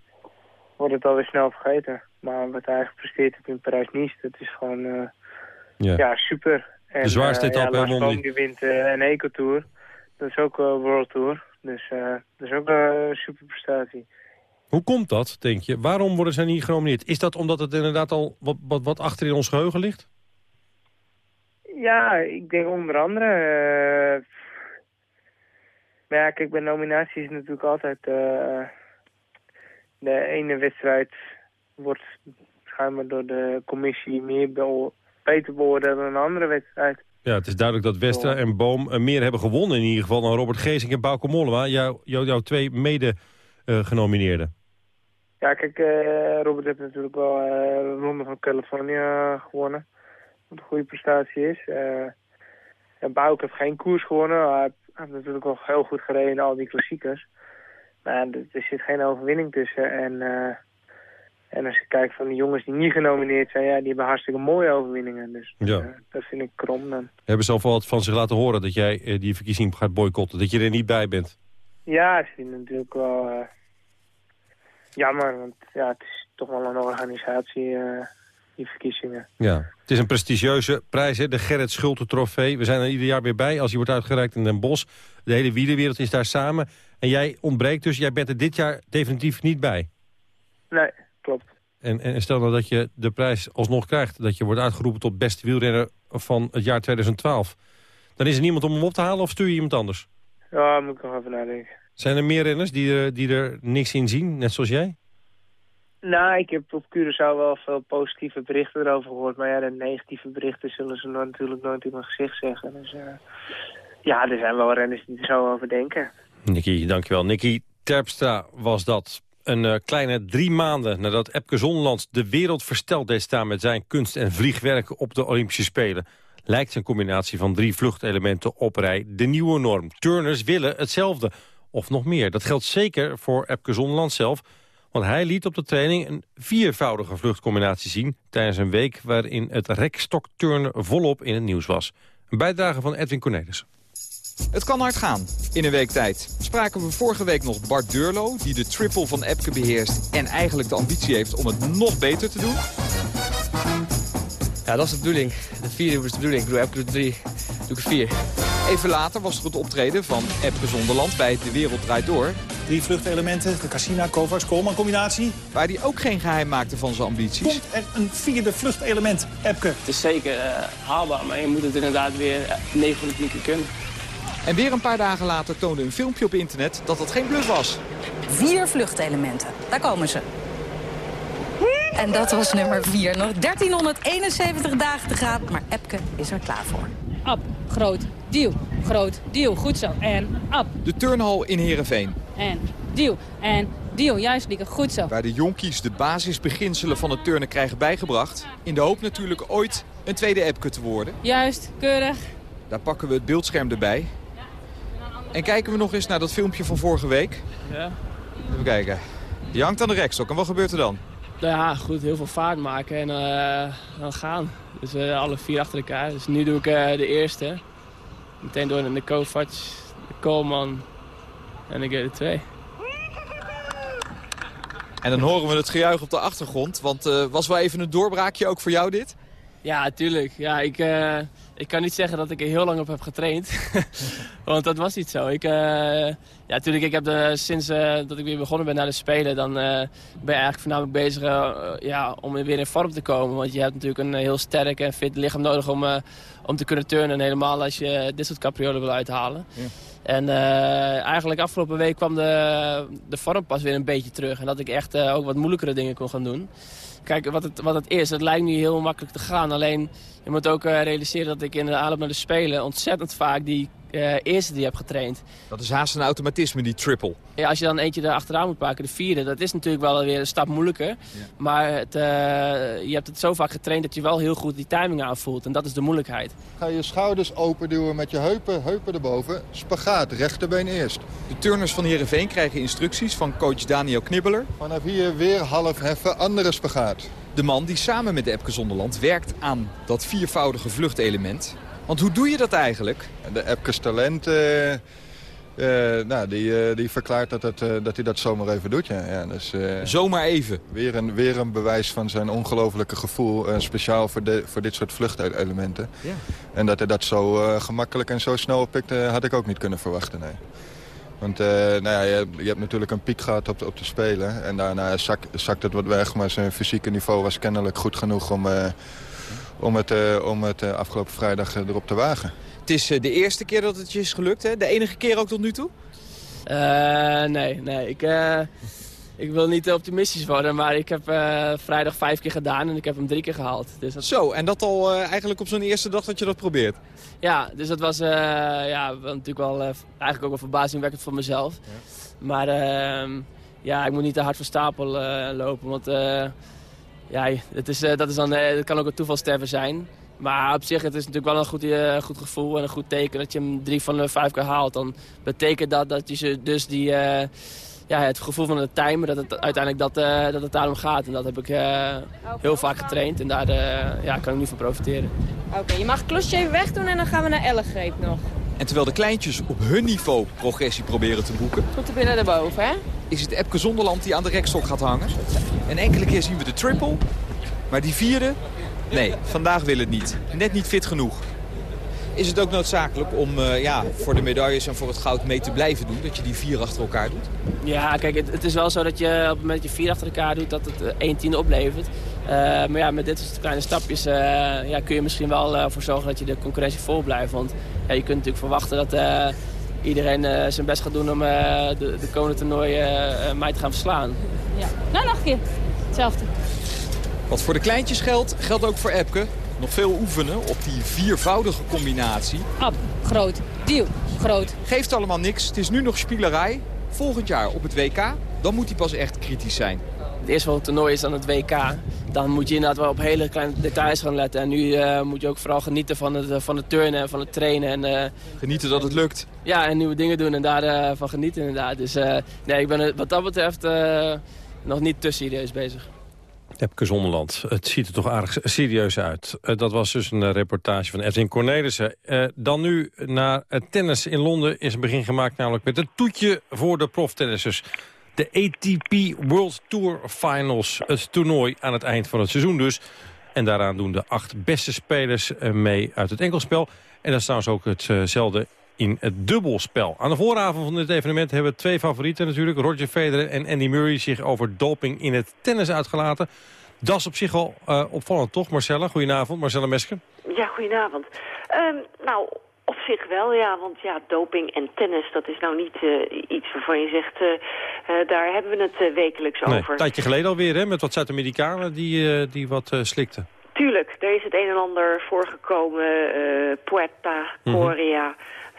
wordt het alweer snel vergeten. Maar wat hij eigenlijk presteert heeft in Parijs-Nice, dat is gewoon eh, Ja. ja. super. En, De zwaarste eh, etappe, ja, Lars die. wint eh, een Eco-tour. Dat is ook een World Tour. Dus eh, dat is ook eh, een super prestatie. Hoe komt dat, denk je? Waarom worden zij niet genomineerd? Is dat omdat het inderdaad al wat, wat, wat achter in ons geheugen ligt? Ja, ik denk onder andere... eh, maar ja, kijk, bij nominaties is natuurlijk altijd... eh, de ene wedstrijd wordt schijnbaar door de commissie meer beter beoordeeld dan een andere wedstrijd. Ja, het is duidelijk dat Westra en Boom eh, meer hebben gewonnen in ieder geval... dan Robert Geesink en Bauke Mollema, jouw jou, jouw twee mede-genomineerden. Ja, kijk, eh, Robert heeft natuurlijk wel eh, de Ronde van Californië gewonnen. Wat een goede prestatie is. Eh en Bouke heeft geen koers gewonnen. Hij heeft, hij heeft natuurlijk wel heel goed gereden in al die klassiekers. Maar er zit geen overwinning tussen. En, eh, en als je kijkt van de jongens die niet genomineerd zijn, ja, die hebben hartstikke mooie overwinningen. Dus Ja. eh, dat vind ik krom dan. Hebben ze al wat van zich laten horen dat jij eh, die verkiezing gaat boycotten? Dat je er niet bij bent? Ja, ik vind het natuurlijk wel eh, jammer. Want ja, het is toch wel een organisatie, die verkiezingen. Ja. Het is een prestigieuze prijs, hè? de Gerrit Schulte trofee. We zijn er ieder jaar weer bij als die wordt uitgereikt in Den Bosch. De hele wielerwereld is daar samen. En jij ontbreekt dus, jij bent er dit jaar definitief niet bij. Nee, klopt. En, en stel nou dat je de prijs alsnog krijgt... dat je wordt uitgeroepen tot beste wielrenner van het jaar 2012. Dan is er niemand om hem op te halen of stuur je iemand anders? Ja, moet ik nog even nadenken. Zijn er meer renners die er, die er niks in zien, net zoals jij? Nou, ik heb op Curaçao wel veel positieve berichten erover gehoord. Maar ja, de negatieve berichten zullen ze natuurlijk nooit in mijn gezicht zeggen. Dus eh, ja, er zijn wel renners die er zo over denken. Nicky, dankjewel. Nicky Terpstra was dat. Een eh, kleine drie maanden nadat Epke Zonderland de wereld versteld deed staan... met zijn kunst- en vliegwerken op de Olympische Spelen... lijkt zijn combinatie van drie vluchtelementen op rij de nieuwe norm. Turners willen hetzelfde, of nog meer. Dat geldt zeker voor Epke Zonderland zelf... want hij liet op de training een viervoudige vluchtcombinatie zien... tijdens een week waarin het rekstokturnen volop in het nieuws was. Een bijdrage van Edwin Cornelis. Het kan hard gaan in een week tijd. Spraken we vorige week nog Bart Durlo, die de triple van Epke beheerst... en eigenlijk de ambitie heeft om het nog beter te doen. Ja, dat is de bedoeling. De vierde is de bedoeling. Ik bedoel, Epke doet drie, doe ik vier. Even later was er het optreden van Epke Zonderland bij De Wereld Draait Door... Drie vluchtelementen, de Cassina, Kovacs, Koolman combinatie. Waar hij ook geen geheim maakte van zijn ambities. Komt er een vierde vluchtelement, Epke. Het is zeker eh, haalbaar, maar je moet het inderdaad weer eh, 9 van de 10 keer kunnen. En weer een paar dagen later toonde een filmpje op internet dat dat geen bluff was. Vier vluchtelementen. Daar komen ze. En dat was nummer 4. Nog 1371 dagen te gaan, maar Epke is er klaar voor. Up, groot, deal, groot, deal. Goed zo. En up. De turnhal in Heerenveen. En deal. En deal. Juist, Lieke. Goed zo. Waar de jonkies de basisbeginselen van het turnen krijgen bijgebracht. In de hoop natuurlijk ooit een tweede Epke te worden. Juist, keurig. Daar pakken we het beeldscherm erbij. En kijken we nog eens naar dat filmpje van vorige week. Ja. Even kijken. Je hangt aan de rekstok. En wat gebeurt er dan? Nou ja, goed, heel veel vaart maken en eh, dan gaan. Dus eh, alle vier achter elkaar. Dus nu doe ik eh, de eerste. Meteen door naar de Kovac, de Koolman en ik de twee. En dan horen we het gejuich op de achtergrond. Want was wel even een doorbraakje ook voor jou dit? Ja, tuurlijk. Ja, ik, ik kan niet zeggen dat ik er heel lang op heb getraind. [laughs] Want dat was niet zo. Ik, eh, ja, natuurlijk, ik heb de, sinds eh, dat ik weer begonnen ben naar de Spelen... dan eh, ben je eigenlijk voornamelijk bezig ja, om weer in vorm te komen. Want je hebt natuurlijk een heel sterk en fit lichaam nodig om, om te kunnen turnen. En helemaal als je dit soort capriolen wil uithalen. Ja. En eigenlijk afgelopen week kwam de, de vorm pas weer een beetje terug. En dat ik echt ook wat moeilijkere dingen kon gaan doen. Kijk, wat het, wat het is, het lijkt nu heel makkelijk te gaan. Alleen, je moet ook eh, realiseren dat ik in de aanloop naar de Spelen... ontzettend vaak die eh, eerste die heb getraind. Dat is haast een automatisme, die triple. Ja, als je dan eentje er achteraan moet pakken, de vierde... dat is natuurlijk wel weer een stap moeilijker. Maar het, eh, je hebt het zo vaak getraind dat je wel heel goed die timing aanvoelt. En dat is de moeilijkheid. Ga je schouders open duwen met je heupen, heupen erboven. Spagaat, rechterbeen eerst. De turners van Heerenveen krijgen instructies van coach Daniel Knibbeler. Vanaf hier weer half heffen, andere spagaat. De man die samen met Epke Zonderland werkt aan dat viervoudige vluchtelement. Want hoe doe je dat eigenlijk? De Epkes talent, eh, eh, nou, die, eh, die verklaart dat, het, dat hij dat zomaar even doet. Ja. Ja, dus, Zomaar even? Weer een, weer een bewijs van zijn ongelofelijke gevoel. speciaal voor, de, voor dit soort vluchtelementen. Ja. En dat hij dat zo gemakkelijk en zo snel oppikt, had ik ook niet kunnen verwachten. Nee. Want nou ja, je, je hebt natuurlijk een piek gehad op de, op de Spelen. En daarna zak, zakt het wat weg. Maar zijn fysieke niveau was kennelijk goed genoeg om, om het, eh, om het eh, afgelopen vrijdag eh, erop te wagen. Het is eh, de eerste keer dat het je is gelukt, hè? De enige keer ook tot nu toe? Eh, nee, nee. Ik, eh, ik wil niet optimistisch worden, maar ik heb eh, vrijdag vijf keer gedaan en ik heb hem drie keer gehaald. Dus dat... Zo, en dat al eh, eigenlijk op zo'n eerste dag dat je dat probeert? Ja, dus dat was eh, ja, natuurlijk wel eigenlijk ook wel verbazingwekkend voor mezelf. Maar ehm, ja, ik moet niet te hard van stapel eh, lopen, want eh, ja, het, is, eh, dat, is dan, eh, het kan ook een toevalsterven zijn. Maar op zich, het is natuurlijk wel een goed, eh, goed gevoel en een goed teken dat je hem drie van de vijf keer haalt. Dan betekent dat dat je ze dus die, eh, ja, het gevoel van het timen, dat het uiteindelijk dat, eh, dat het daarom gaat. En dat heb ik eh, heel vaak getraind en daar eh, ja, kan ik nu van profiteren. Oké, je mag het klusje even wegdoen en dan gaan we naar Ellegreep nog. En terwijl de kleintjes op hun niveau progressie proberen te boeken... Goed te binnen daarboven, hè? Is het Epke Zonderland die aan de rekstok gaat hangen. En enkele keer zien we de triple. Maar die vierde, nee, vandaag wil het niet. Net niet fit genoeg. Is het ook noodzakelijk om eh, ja, voor de medailles en voor het goud mee te blijven doen? Dat je die vier achter elkaar doet? Ja, kijk, het, is wel zo dat je op het moment dat je vier achter elkaar doet, dat het eh, één tiende oplevert. Eh, maar ja, met dit soort kleine stapjes eh, ja, kun je misschien wel eh, voor zorgen dat je de concurrentie vol blijft. Want ja, je kunt natuurlijk verwachten dat eh, iedereen eh, zijn best gaat doen om eh, de, de komende toernooien eh, eh, mij te gaan verslaan. Ja. Nou, nog een keer. Hetzelfde. Wat voor de kleintjes geldt, geldt ook voor Epke. Nog veel oefenen op die viervoudige combinatie. Ab, groot, deal, groot. Geeft allemaal niks. Het is nu nog spielerij. Volgend jaar op het WK, dan moet hij pas echt kritisch zijn. Het eerste van het toernooi is dan het WK. Dan moet je inderdaad wel op hele kleine details gaan letten. En nu eh, moet je ook vooral genieten van het, eh, van het turnen en van het trainen. En, eh, Genieten dat het lukt. Ja, en nieuwe dingen doen en daarvan van genieten inderdaad. Dus eh, nee, ik ben wat dat betreft eh, nog niet te serieus bezig. Epke Zonderland, het ziet er toch aardig serieus uit. Dat was dus een reportage van Edwin Cornelissen. Eh, dan nu naar het tennis in Londen is een begin gemaakt... namelijk met een toetje voor de proftennissers. De ATP World Tour Finals, het toernooi aan het eind van het seizoen dus. En daaraan doen de acht beste spelers eh, mee uit het enkelspel. En dat is trouwens ook hetzelfde in het dubbelspel. Aan de vooravond van dit evenement hebben twee favorieten natuurlijk... Roger Federer en Andy Murray zich over doping in het tennis uitgelaten. Dat is op zich al eh, opvallend, toch Marcella? Goedenavond, Marcella Mesker. Ja, goedenavond. Ehm, nou, op zich wel, ja. Want ja, doping en tennis, dat is nou niet eh, iets waarvan je zegt... eh, eh, daar hebben we het wekelijks Nee, over. een tijdje geleden alweer, hè, met wat Zuid-Amerikanen die, die wat slikten. Tuurlijk, er is het een en ander voorgekomen. Puerta, Mhm. Korea...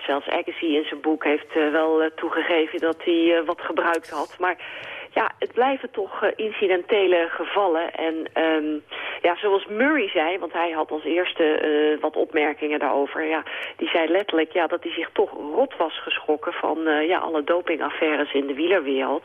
Zelfs Agassi in zijn boek heeft wel toegegeven dat hij wat gebruikt had. Maar ja, het blijven toch eh, incidentele gevallen. En ehm, ja, zoals Murray zei, want hij had als eerste eh, wat opmerkingen daarover. Ja, die zei letterlijk ja, dat hij zich toch rot was geschrokken van eh, ja, alle dopingaffaires in de wielerwereld.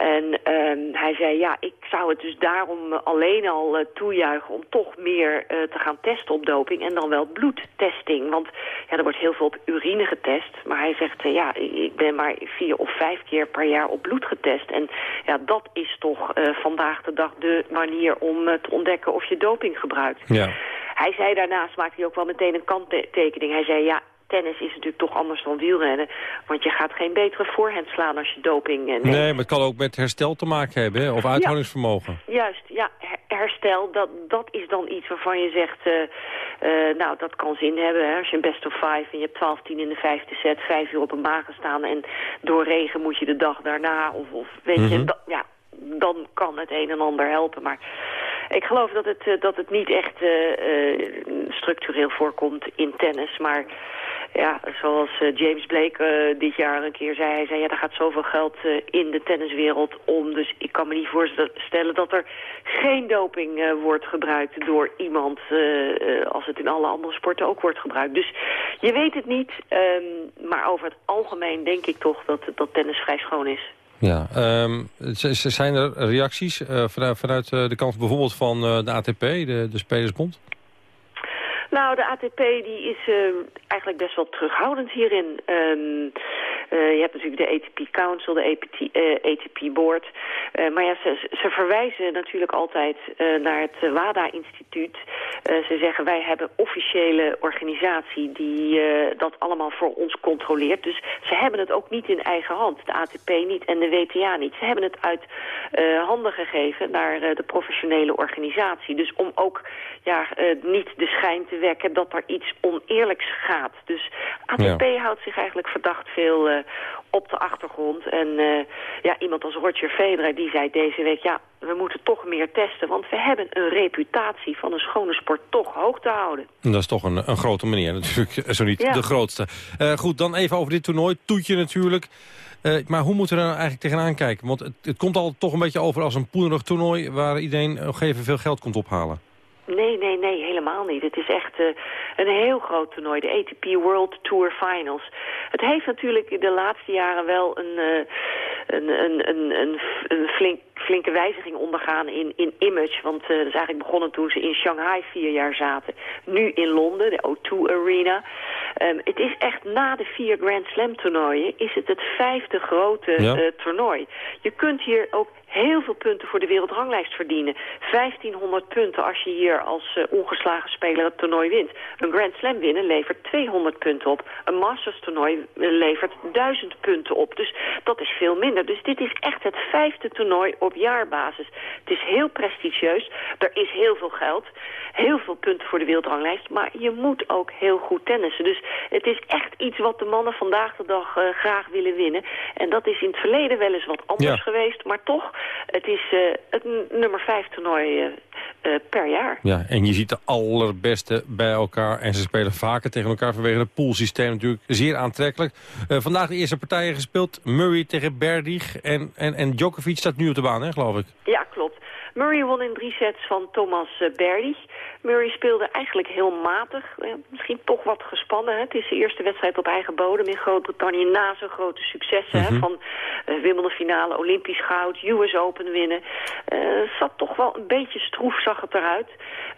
En ehm, hij zei, ja, ik zou het dus daarom alleen al eh, toejuichen om toch meer eh, te gaan testen op doping. En dan wel bloedtesting. Want ja, er wordt heel veel op urine getest. Maar hij zegt, eh, ja, ik ben maar vier of vijf keer per jaar op bloed getest. En ja, dat is toch eh, vandaag de dag de manier om eh, te ontdekken of je doping gebruikt. Ja. Hij zei daarnaast, maakte hij ook wel meteen een kanttekening. Hij zei, ja, tennis is natuurlijk toch anders dan wielrennen. Want je gaat geen betere voorhand slaan als je doping eh, neemt. Nee, maar het kan ook met herstel te maken hebben, hè, of uithoudingsvermogen. Juist, ja, her- herstel, dat, dat is dan iets waarvan je zegt, eh, eh, nou, dat kan zin hebben. Hè? Als je een best of five en je hebt 12-10 in de vijfde set, vijf uur op een baan gestaan en door regen moet je de dag daarna, of, of weet je, Mhm. dat, ja, dan kan het een en ander helpen. Maar ik geloof dat het, dat het niet echt structureel voorkomt in tennis, maar... Ja, zoals eh, James Blake eh, dit jaar een keer zei. Hij zei, ja, er gaat zoveel geld eh, in de tenniswereld om. Dus ik kan me niet voorstellen dat er geen doping wordt gebruikt door iemand... als het in alle andere sporten ook wordt gebruikt. Dus je weet het niet. ehm, maar over het algemeen denk ik toch dat, dat tennis vrij schoon is. Ja, ehm, zijn er reacties vanuit, de kant bijvoorbeeld van de ATP, de, de Spelersbond? Nou, de ATP die is uh, eigenlijk best wel terughoudend hierin. Uh, je hebt natuurlijk de ATP Council, de ATP, ATP Board. maar ja, ze, ze, verwijzen natuurlijk altijd naar het WADA-instituut. ze zeggen wij hebben officiële organisatie die dat allemaal voor ons controleert. Dus ze hebben het ook niet in eigen hand. De ATP niet en de WTA niet. Ze hebben het uit handen gegeven naar de professionele organisatie. Dus om ook ja, niet de schijn te wekken dat er iets oneerlijks gaat. Dus ATP houdt zich eigenlijk verdacht veel uh, op de achtergrond. En uh, ja, iemand als Roger Federer die zei deze week... ja, we moeten toch meer testen, want we hebben een reputatie van een schone sport toch hoog te houden. Dat is toch een, een grote manier natuurlijk, eh, zo niet de grootste. Uh, goed, dan even over dit toernooi. Toetje natuurlijk. Uh, maar hoe moeten we er nou eigenlijk tegenaan kijken? Want het, het komt al toch een beetje over als een poenerig toernooi... waar iedereen nog even veel geld komt ophalen. Nee, nee, nee, helemaal niet. Het is echt uh, een heel groot toernooi, de ATP World Tour Finals. Het heeft natuurlijk de laatste jaren wel een, uh, een, een, een, een, flink, flinke wijziging ondergaan in, in image. Want uh, dat is eigenlijk begonnen toen ze in Shanghai vier jaar zaten. Nu in Londen, de O2 Arena. Um, het is echt na de vier Grand Slam toernooien... is het het vijfde grote ja. toernooi. Je kunt hier ook heel veel punten voor de wereldranglijst verdienen. 1500 punten als je hier als uh, ongeslagen speler het toernooi wint. Een Grand Slam winnen levert 200 punten op. Een Masters toernooi eh, levert 1000 punten op. Dus dat is veel minder. Dus dit is echt het vijfde toernooi op jaarbasis. Het is heel prestigieus. Er is heel veel geld. Heel veel punten voor de wereldranglijst. Maar je moet ook heel goed tennissen. Dus het is echt iets wat de mannen vandaag de dag uh, graag willen winnen. En dat is in het verleden wel eens wat anders ja. geweest. Maar toch het is uh, het nummer vijf toernooi uh, uh, per jaar. Ja, en je ziet de allerbeste bij elkaar. En ze spelen vaker tegen elkaar vanwege het poolsysteem natuurlijk zeer aantrekkelijk. vandaag de eerste partijen gespeeld. Murray tegen Berdig. En, en, en Djokovic staat nu op de baan, hè, geloof ik. Ja, klopt. Murray won in drie sets van Thomas Berdig. Murray speelde eigenlijk heel matig. Ja, misschien toch wat gespannen. Hè? Het is de eerste wedstrijd op eigen bodem in Groot-Brittannië... na zijn grote successen mm -hmm. hè, van uh, Wimbledon finale, Olympisch goud, US Open winnen. Uh, zat toch wel een beetje stroef, zag het eruit.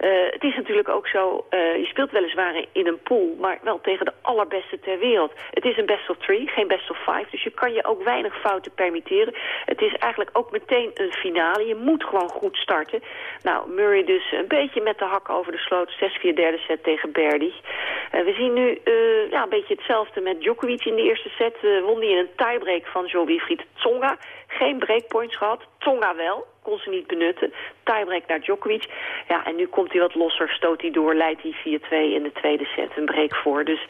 Uh, het is natuurlijk ook zo, je speelt weliswaar in een pool... maar wel tegen de allerbeste ter wereld. Het is een best of three, geen best of five. Dus je kan je ook weinig fouten permitteren. Het is eigenlijk ook meteen een finale. Je moet gewoon goed starten. Nou, Murray dus een beetje met de hak over de sloot. 6-4 derde set tegen Berdy. Uh, we zien nu uh, ja, een beetje hetzelfde met Djokovic in de eerste set. Uh, won hij in een tiebreak van Jo Wilfried Tsonga. Geen breakpoints gehad. Tsonga wel. Kon ze niet benutten. Tiebreak naar Djokovic. Ja, en nu komt hij wat losser. Stoot hij door. Leidt hij 4-2 in de tweede set. Een break voor. Dus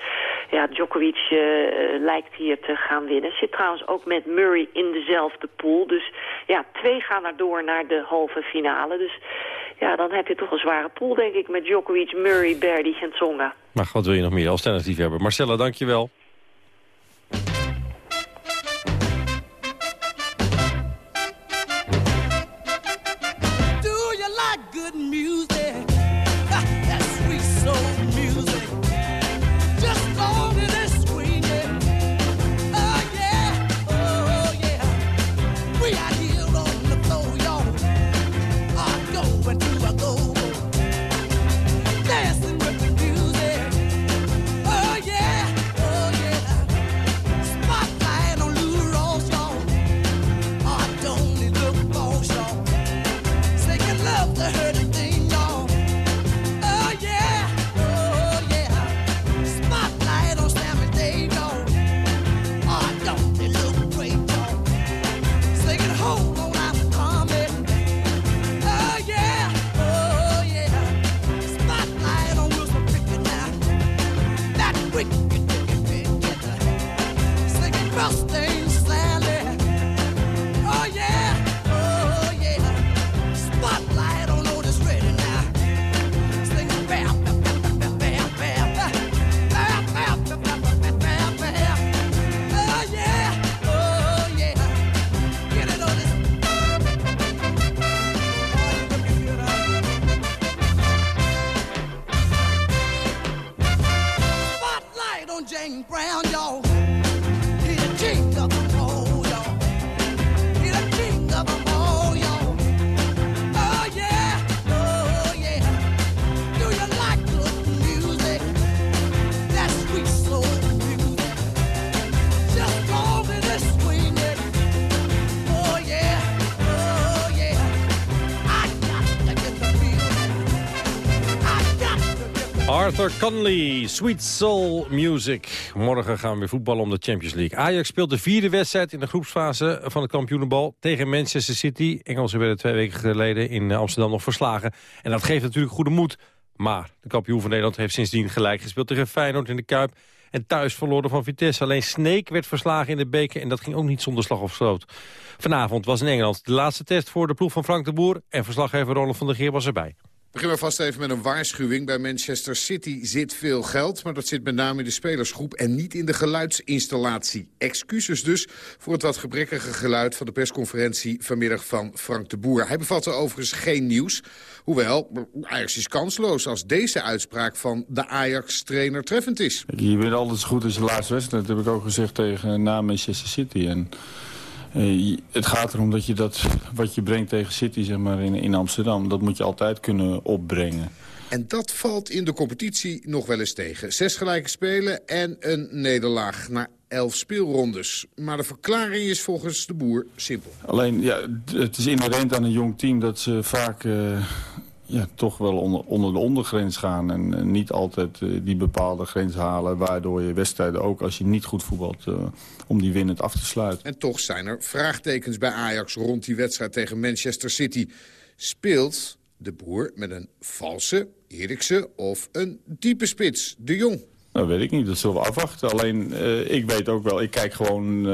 ja, Djokovic lijkt hier te gaan winnen. Zit trouwens ook met Murray in dezelfde pool. Dus ja, twee gaan er door naar de halve finale. Dus ja, dan heb je toch een zware pool, denk ik, met Djokovic, Murray, Berdy en Tsonga. Maar wat wil je nog meer alternatief hebben? Marcella, dankjewel. Arthur Conley, Sweet Soul Music. Morgen gaan we weer voetballen om de Champions League. Ajax speelt de vierde wedstrijd in de groepsfase van het kampioenenbal... tegen Manchester City. Engelsen werden twee weken geleden in Amsterdam nog verslagen. En dat geeft natuurlijk goede moed. Maar de kampioen van Nederland heeft sindsdien gelijk gespeeld tegen Feyenoord in de Kuip. En thuis verloren van Vitesse. Alleen Sneek werd verslagen in de beker en dat ging ook niet zonder slag of stoot. Vanavond was in Engeland de laatste test voor de ploeg van Frank de Boer... en verslaggever Ronald van der Geer was erbij. Begin maar vast even met een waarschuwing. Bij Manchester City zit veel geld, maar dat zit met name in de spelersgroep... en niet in de geluidsinstallatie. Excuses dus voor het wat gebrekkige geluid van de persconferentie vanmiddag van Frank de Boer. Hij bevatte overigens geen nieuws. Hoewel, Ajax is kansloos als deze uitspraak van de Ajax-trainer treffend is. Je bent altijd zo goed als je laatste wedstrijd. Dat heb ik ook gezegd tegen na Manchester City. En uh, het gaat erom dat je dat wat je brengt tegen City zeg maar, in, in Amsterdam... dat moet je altijd kunnen opbrengen. En dat valt in de competitie nog wel eens tegen. Zes gelijke spelen en een nederlaag na elf speelrondes. Maar de verklaring is volgens de boer simpel. Alleen, ja, het is inherent aan een jong team dat ze vaak... Uh, ja, toch wel onder, onder de ondergrens gaan. En, en niet altijd uh, die bepaalde grens halen. Waardoor je wedstrijden ook, als je niet goed voetbalt, uh, om die winnend af te sluiten. En toch zijn er vraagtekens bij Ajax rond die wedstrijd tegen Manchester City. Speelt de boer met een valse, Erikse of een diepe spits, de Jong? Dat weet ik niet, dat zullen we afwachten. Alleen, uh, ik weet ook wel, ik kijk gewoon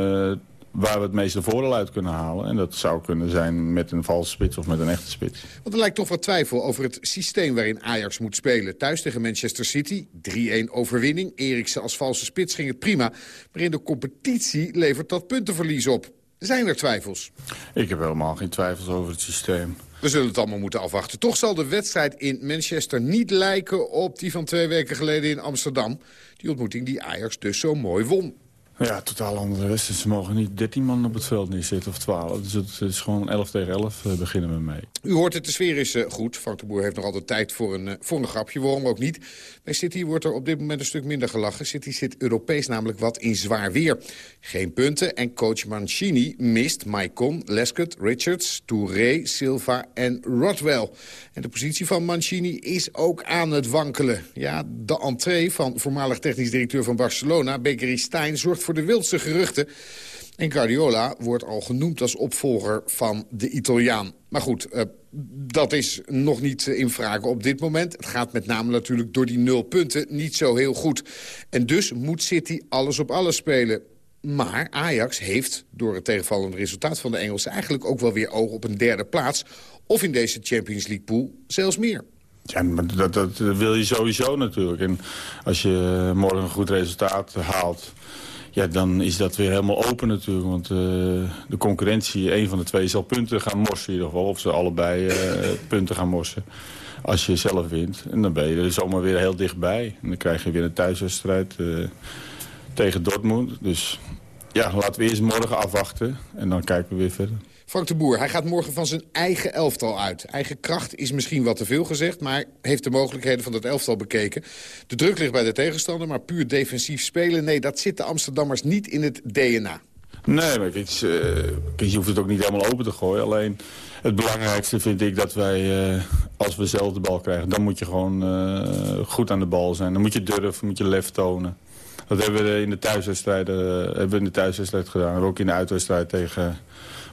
waar we het meeste voordeel uit kunnen halen. En dat zou kunnen zijn met een valse spits of met een echte spits. Want er lijkt toch wat twijfel over het systeem waarin Ajax moet spelen. Thuis tegen Manchester City, 3-1 overwinning. Eriksen als valse spits ging het prima. Maar in de competitie levert dat puntenverlies op. Zijn er twijfels? Ik heb helemaal geen twijfels over het systeem. We zullen het allemaal moeten afwachten. Toch zal de wedstrijd in Manchester niet lijken op die van twee weken geleden in Amsterdam. Die ontmoeting die Ajax dus zo mooi won. Ja, totaal andere wedstrijd. Ze mogen niet 13 man op het veld neerzetten of 12. Dus het is gewoon 11 tegen 11 uh, beginnen we mee. U hoort het, de sfeer is uh, goed. Frank de Boer heeft nog altijd tijd voor een, uh, voor een grapje. Waarom ook niet? Bij City wordt er op dit moment een stuk minder gelachen. City zit Europees namelijk wat in zwaar weer. Geen punten en coach Mancini mist Maicon, Lescott, Richards, Touré, Silva en Rodwell. En de positie van Mancini is ook aan het wankelen. Ja, de entree van voormalig technisch directeur van Barcelona, Bekery Stijn, zorgt voor de wildste geruchten. En Guardiola wordt al genoemd als opvolger van de Italiaan. Maar goed, uh, dat is nog niet in vraag op dit moment. Het gaat met name natuurlijk door die nul punten niet zo heel goed. En dus moet City alles op alles spelen. Maar Ajax heeft door het tegenvallende resultaat van de Engelsen... eigenlijk ook wel weer oog op een derde plaats. Of in deze Champions League pool zelfs meer. Ja, maar dat, dat wil je sowieso natuurlijk. En als je morgen een goed resultaat haalt... Ja, dan is dat weer helemaal open natuurlijk. Want uh, de concurrentie, een van de twee zal punten gaan morsen in ieder geval. Of ze allebei uh, punten gaan morsen. Als je zelf wint. En dan ben je er zomaar weer heel dichtbij. En dan krijg je weer een thuiswedstrijd uh, tegen Dortmund. Dus ja, laten we eerst morgen afwachten. En dan kijken we weer verder. Frank de Boer, hij gaat morgen van zijn eigen elftal uit. Eigen kracht is misschien wat te veel gezegd... maar heeft de mogelijkheden van dat elftal bekeken. De druk ligt bij de tegenstander, maar puur defensief spelen... nee, dat zit de Amsterdammers niet in het DNA. Nee, maar je, je hoeft het ook niet helemaal open te gooien. Alleen het belangrijkste vind ik dat wij, uh, als we zelf de bal krijgen... dan moet je gewoon uh, goed aan de bal zijn. Dan moet je durven, moet je lef tonen. Dat hebben we in de thuiswedstrijden hebben we in de thuiswedstrijd gedaan. Ook in de uitwedstrijd tegen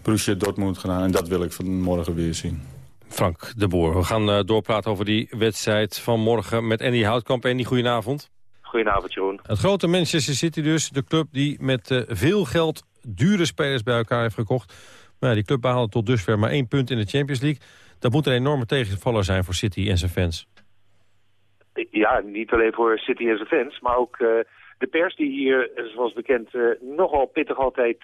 Borussia Dortmund gedaan. En dat wil ik van morgen weer zien. Frank de Boer, we gaan uh, doorpraten over die wedstrijd van morgen met Andy Houtkamp. Andy, goedenavond. Goedenavond, Jeroen. Het grote Manchester City dus, de club die met uh, veel geld dure spelers bij elkaar heeft gekocht. Maar ja, die club behaalde tot dusver maar één punt in de Champions League. Dat moet een enorme tegenvaller zijn voor City en zijn fans. Ja, niet alleen voor City en zijn fans, maar ook uh, de pers die hier, zoals bekend, nogal pittig altijd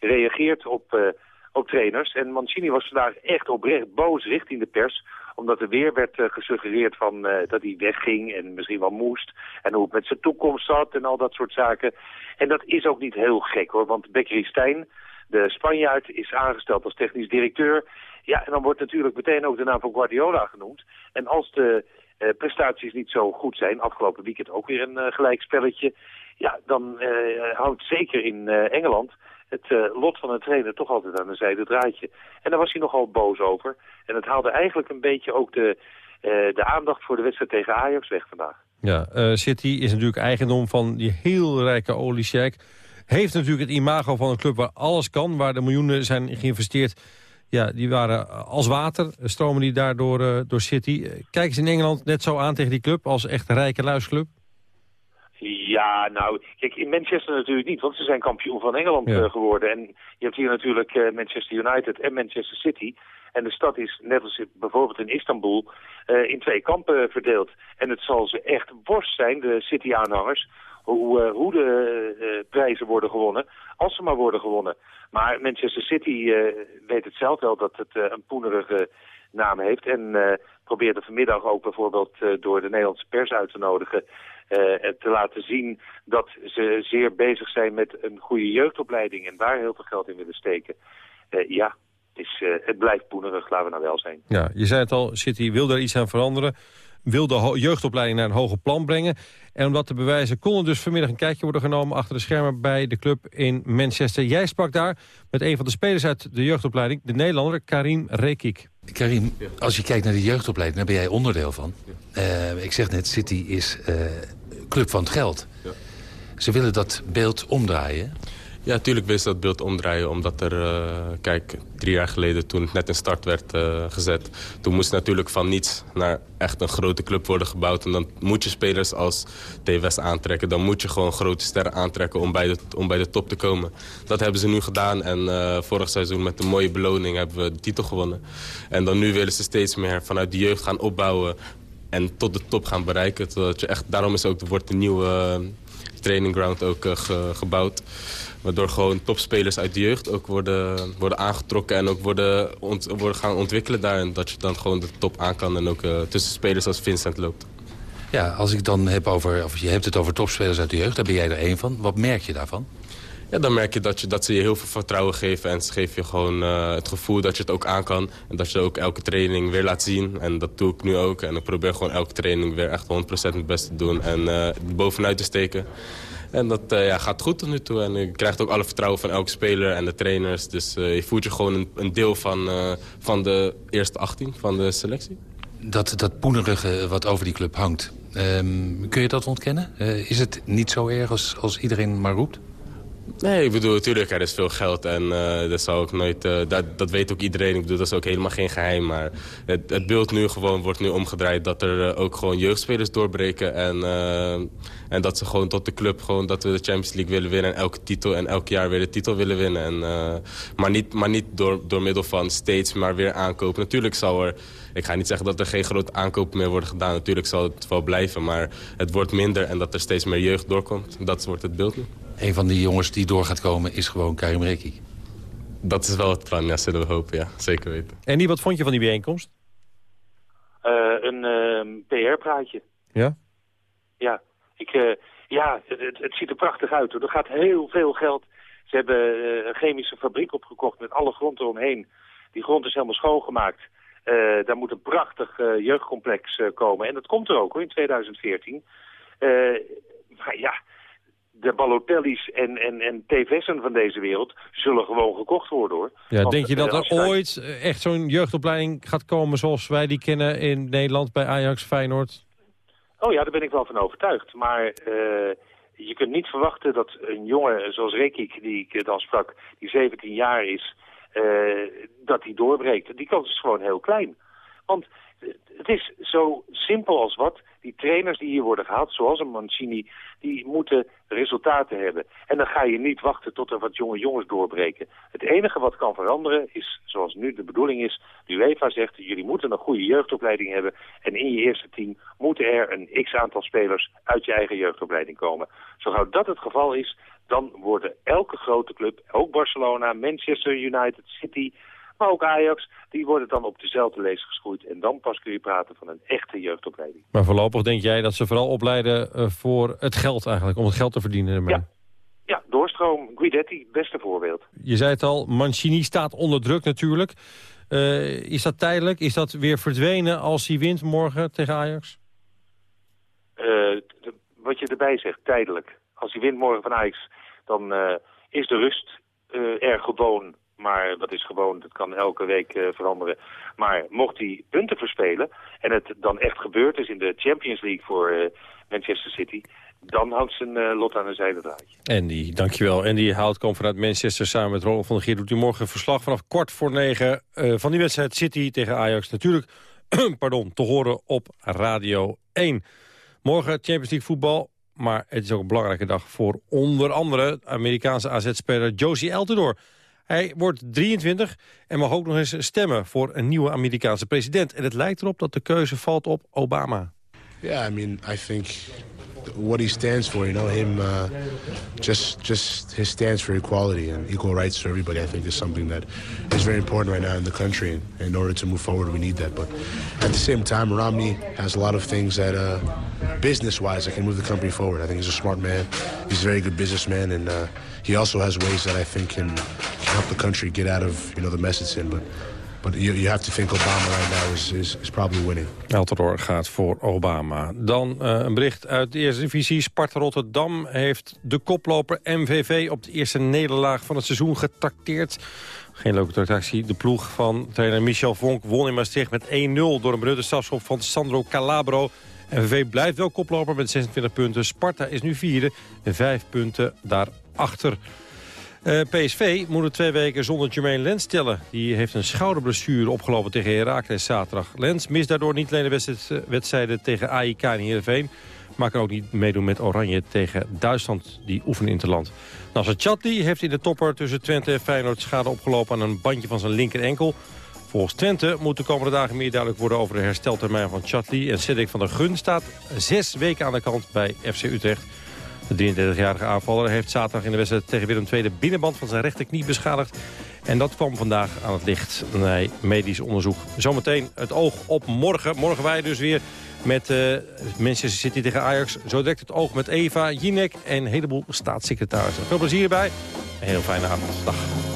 reageert op ook trainers. En Mancini was vandaag echt oprecht boos richting de pers omdat er weer werd uh, gesuggereerd van, uh, dat hij wegging en misschien wel moest. En hoe het met zijn toekomst zat en al dat soort zaken. En dat is ook niet heel gek hoor, want Bekkeri Stijn, de Spanjaard, is aangesteld als technisch directeur. Ja, en dan wordt natuurlijk meteen ook de naam van Guardiola genoemd. En als de uh, prestaties niet zo goed zijn, afgelopen weekend ook weer een gelijkspelletje... ja, dan houdt zeker in Engeland het uh, lot van een trainer toch altijd aan een zijde draadje. En daar was hij nogal boos over. En het haalde eigenlijk een beetje ook de, uh, de aandacht voor de wedstrijd tegen Ajax weg vandaag. Ja, eh, City is natuurlijk eigendom van die heel rijke oliesjeik. Heeft natuurlijk het imago van een club waar alles kan, waar de miljoenen zijn geïnvesteerd. Ja, die waren als water, stromen die daardoor door City. Eh, kijken ze in Engeland net zo aan tegen die club als echt rijke luisclub? Ja, nou, kijk, in Manchester natuurlijk niet, want ze zijn kampioen van Engeland ja. geworden. En je hebt hier natuurlijk Manchester United en Manchester City. En de stad is, net als bijvoorbeeld in Istanbul, uh, in twee kampen verdeeld. En het zal ze echt worst zijn, de City-aanhangers, hoe, uh, hoe de uh, prijzen worden gewonnen, als ze maar worden gewonnen. Maar Manchester City weet het zelf wel dat het een poenerige naam heeft. En probeerde vanmiddag ook bijvoorbeeld door de Nederlandse pers uit te nodigen... te laten zien dat ze zeer bezig zijn met een goede jeugdopleiding... en daar heel veel geld in willen steken. ja, het, is, het blijft poenerig, laten we nou wel zijn. Ja, je zei het al, City wil daar iets aan veranderen. Wil de jeugdopleiding naar een hoger plan brengen. En om dat te bewijzen kon er dus vanmiddag een kijkje worden genomen... achter de schermen bij de club in Manchester. Jij sprak daar met een van de spelers uit de jeugdopleiding... de Nederlander Karim Rekik. Karim, als je kijkt naar de jeugdopleiding, daar ben jij onderdeel van. Uh, ik zeg net, City is uh, club van het geld. Ze willen dat beeld omdraaien. Ja, natuurlijk wist dat beeld omdraaien. Omdat er, uh, kijk, drie jaar geleden toen het net in start werd uh, gezet... toen moest natuurlijk van niets naar echt een grote club worden gebouwd. En dan moet je spelers als TWS aantrekken. Dan moet je gewoon grote sterren aantrekken om bij de, om bij de top te komen. Dat hebben ze nu gedaan. En uh, vorig seizoen met een mooie beloning hebben we de titel gewonnen. En dan nu willen ze steeds meer vanuit de jeugd gaan opbouwen... en tot de top gaan bereiken. Je echt, daarom is ook, wordt de nieuwe training ground ook ge, gebouwd. Waardoor gewoon topspelers uit de jeugd ook worden, worden aangetrokken en ook worden, ont, worden gaan ontwikkelen daar. En dat je dan gewoon de top aan kan en ook uh, tussen spelers als Vincent loopt. Ja, als ik dan heb over, of je hebt het over topspelers uit de jeugd, daar ben jij er één van. Wat merk je daarvan? Ja, dan merk je dat, je dat ze je heel veel vertrouwen geven. En ze geven je gewoon uh, het gevoel dat je het ook aan kan. En dat je ook elke training weer laat zien. En dat doe ik nu ook. En ik probeer gewoon elke training weer echt 100% mijn best te doen. En uh, bovenuit te steken. En dat uh, ja, gaat goed tot nu toe. En je krijgt ook alle vertrouwen van elke speler en de trainers. Dus uh, je voelt je gewoon een, deel van, uh, van de eerste 18 van de selectie. Dat, dat poenerige wat over die club hangt, um, kun je dat ontkennen? is het niet zo erg als, als iedereen maar roept? Nee, ik bedoel, natuurlijk, er is veel geld en uh, dat, zou ook nooit, uh, dat, dat weet ook iedereen. Ik bedoel, dat is ook helemaal geen geheim. Maar het, het beeld nu gewoon wordt nu omgedraaid dat er uh, ook gewoon jeugdspelers doorbreken. En, en dat ze gewoon tot de club, gewoon dat we de Champions League willen winnen. En elke titel en elk jaar weer de titel willen winnen. En, maar niet, maar niet door, door middel van steeds maar weer aankopen. Natuurlijk zal er, ik ga niet zeggen dat er geen grote aankopen meer worden gedaan. Natuurlijk zal het wel blijven, maar het wordt minder en dat er steeds meer jeugd doorkomt. Dat wordt het beeld nu. Een van die jongens die door gaat komen is gewoon Karim Reki. Dat is wel het plan, ja, zullen we hopen, ja. Zeker weten. En die, wat vond je van die bijeenkomst? Uh, een uh, PR-praatje. Ja? Ja, ik, uh, ja het, het, het, ziet er prachtig uit. Hoor. Er gaat heel veel geld. Ze hebben een chemische fabriek opgekocht met alle grond eromheen. Die grond is helemaal schoongemaakt. daar moet een prachtig jeugdcomplex komen. En dat komt er ook hoor, in 2014. maar ja, de Balotelli's en, en, en TVS'en van deze wereld zullen gewoon gekocht worden, hoor. Ja, Want, denk je dat er ooit echt zo'n jeugdopleiding gaat komen zoals wij die kennen in Nederland bij Ajax, Feyenoord? Oh ja, daar ben ik wel van overtuigd. Maar uh, je kunt niet verwachten dat een jongen zoals Rekik, die ik dan sprak, die 17 jaar is, uh, dat die doorbreekt. Die kans is gewoon heel klein. Want het is zo simpel als wat. Die trainers die hier worden gehaald, zoals een Mancini, die moeten resultaten hebben. En dan ga je niet wachten tot er wat jonge jongens doorbreken. Het enige wat kan veranderen is, zoals nu de bedoeling is, de UEFA zegt, jullie moeten een goede jeugdopleiding hebben. En in je eerste team moeten er een x-aantal spelers uit je eigen jeugdopleiding komen. Zo dat het geval is, dan worden elke grote club, ook Barcelona, Manchester United, City maar ook Ajax, die worden dan op dezelfde lees geschoeid. En dan pas kun je praten van een echte jeugdopleiding. Maar voorlopig denk jij dat ze vooral opleiden uh, voor het geld eigenlijk, om het geld te verdienen ermee? Ja. Ja, doorstroom, Guidetti, beste voorbeeld. Je zei het al, Mancini staat onder druk natuurlijk. Uh, is dat tijdelijk? Is dat weer verdwenen als hij wint morgen tegen Ajax? Uh, de, wat je erbij zegt, tijdelijk. Als hij wint morgen van Ajax, dan is de rust er gewoon Maar dat is gewoon, dat kan elke week eh, veranderen. Maar mocht hij punten verspelen en het dan echt gebeurd is in de Champions League voor eh, Manchester City... dan houdt zijn eh, lot aan een zijde draadje. Andy, dankjewel. Andy Hout komt vanuit Manchester samen met Ronald van der Geer. Doet u morgen verslag vanaf kwart voor negen van die wedstrijd City tegen Ajax. Natuurlijk, [clears throat] pardon, te horen op Radio 1. Morgen Champions League voetbal. Maar het is ook een belangrijke dag voor onder andere Amerikaanse AZ-speler Josie Eltidoor. Hij wordt 23 en mag ook nog eens stemmen voor een nieuwe Amerikaanse president. En het lijkt erop dat de keuze valt op Obama. Yeah, I mean, I think what he stands for, you know, him uh, just just his stance for equality and equal rights for everybody, I think is something that is very important right now in the country. And in order to move forward, we need that. But at the same time, Romney has a lot of things that, uh, business-wise, that can move the company forward. I think he's a smart man. He's a very good businessman, and uh, he also has ways that I think can, can help the country get out of you know the mess it's in. But but you, you have to think Obama right now is, is, probably winning. Gaat voor Obama. Dan uh, een bericht uit de eerste divisie. Sparta Rotterdam heeft de koploper MVV op de eerste nederlaag van het seizoen getrakteerd. Geen leuke tractatie. De ploeg van trainer Michel Vonk won in Maastricht met 1-0 door een benutte strafschop van Sandro Calabro. MVV blijft wel koploper met 26 punten. Sparta is nu vierde en vijf punten daarachter. Uh, PSV moet er twee weken zonder Jermaine Lens tellen. Die heeft een schouderblessure opgelopen tegen Herakles zaterdag. Lens mist daardoor niet alleen de wedstrijden tegen AIK en Heerenveen... maar kan ook niet meedoen met Oranje tegen Duitsland, die oefenen in het land. Nasser Chatli heeft in de topper tussen Twente en Feyenoord schade opgelopen... aan een bandje van zijn linker enkel. Volgens Twente moet de komende dagen meer duidelijk worden over de hersteltermijn van Chatli. En Cedric van der Gun staat zes weken aan de kant bij FC Utrecht. De 33-jarige aanvaller heeft zaterdag in de wedstrijd tegen Willem II... de binnenband van zijn rechterknie beschadigd. En dat kwam vandaag aan het licht bij medisch onderzoek. Zometeen het oog op morgen. Morgen wij dus weer met uh, Manchester City tegen Ajax. Zo direct het oog met Eva, Jinek en een heleboel staatssecretarissen. Veel plezier erbij. Een heel fijne avond. Dag.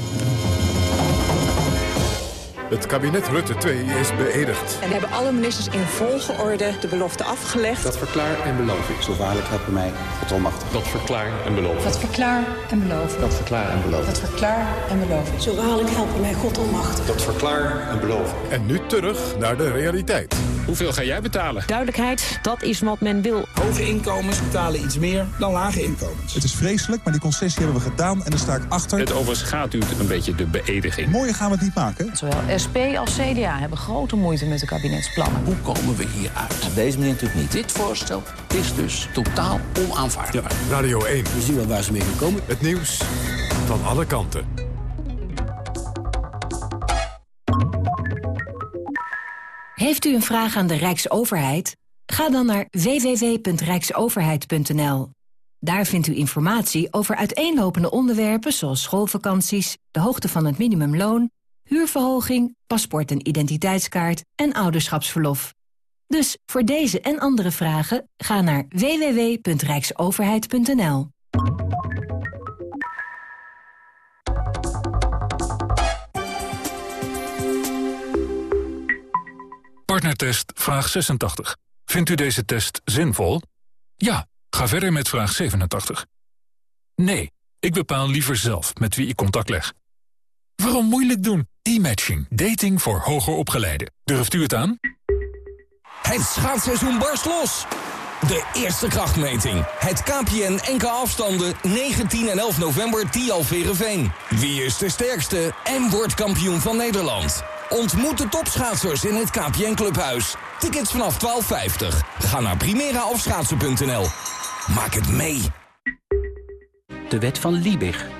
Het kabinet Rutte 2 is beëdigd. En we hebben alle ministers in volgorde de belofte afgelegd. Dat verklaar en beloof ik. Zo waarlijk helpen mij God almachtig. Dat verklaar en beloof Dat verklaar en beloof Dat verklaar en beloof Dat verklaar en beloof Zo waarlijk helpen mij God almachtig. Dat verklaar en beloof En nu terug naar de realiteit. Hoeveel ga jij betalen? Duidelijkheid, dat is wat men wil. Hoge inkomens betalen iets meer dan lage inkomens. Het is vreselijk, maar die concessie hebben we gedaan en daar sta ik achter. Het overschaduwt een beetje de beëdiging. Mooier gaan we het niet maken. Zowel SP als CDA hebben grote moeite met de kabinetsplannen. Hoe komen we hier uit? Op deze manier natuurlijk niet. Dit voorstel is dus totaal onaanvaardbaar. Ja, Radio 1. We zien wel waar ze mee gaan komen. Het nieuws van alle kanten. Heeft u een vraag aan de Rijksoverheid? Ga dan naar www.rijksoverheid.nl. Daar vindt u informatie over uiteenlopende onderwerpen zoals schoolvakanties, de hoogte van het minimumloon, huurverhoging, paspoort en identiteitskaart en ouderschapsverlof. Dus voor deze en andere vragen ga naar www.rijksoverheid.nl. Partnertest vraag 86. Vindt u deze test zinvol? Ja, ga verder met vraag 87. Nee, ik bepaal liever zelf met wie ik contact leg. Waarom moeilijk doen? E-matching. Dating voor hoger opgeleiden. Durft u het aan? Het schaatsseizoen barst los. De eerste krachtmeting. Het KPN NK afstanden 19 en 11 november Tialverenveen. Wie is de sterkste en wordt kampioen van Nederland? Ontmoet de topschaatsers in het KPN Clubhuis. Tickets vanaf 12,50. Ga naar primeraofschaatsen.nl. Maak het mee. De wet van Liebig.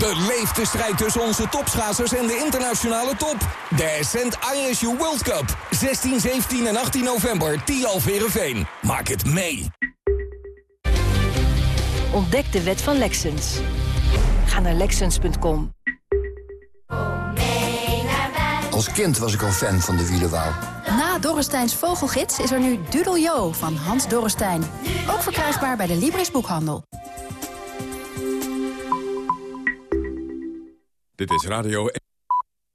Beleef de strijd tussen onze topschaatsers en de internationale top. De Ascent ISU World Cup. 16, 17 en 18 november, Tialverenveen. Maak het mee. Ontdek de wet van Lexens. Ga naar Lexens.com. Als kind was ik al fan van de wielenwouw. Na Dorresteins Vogelgids is er nu Dudeljo van Hans Dorrestein. Ook verkrijgbaar bij de Libris Boekhandel. Dit is Radio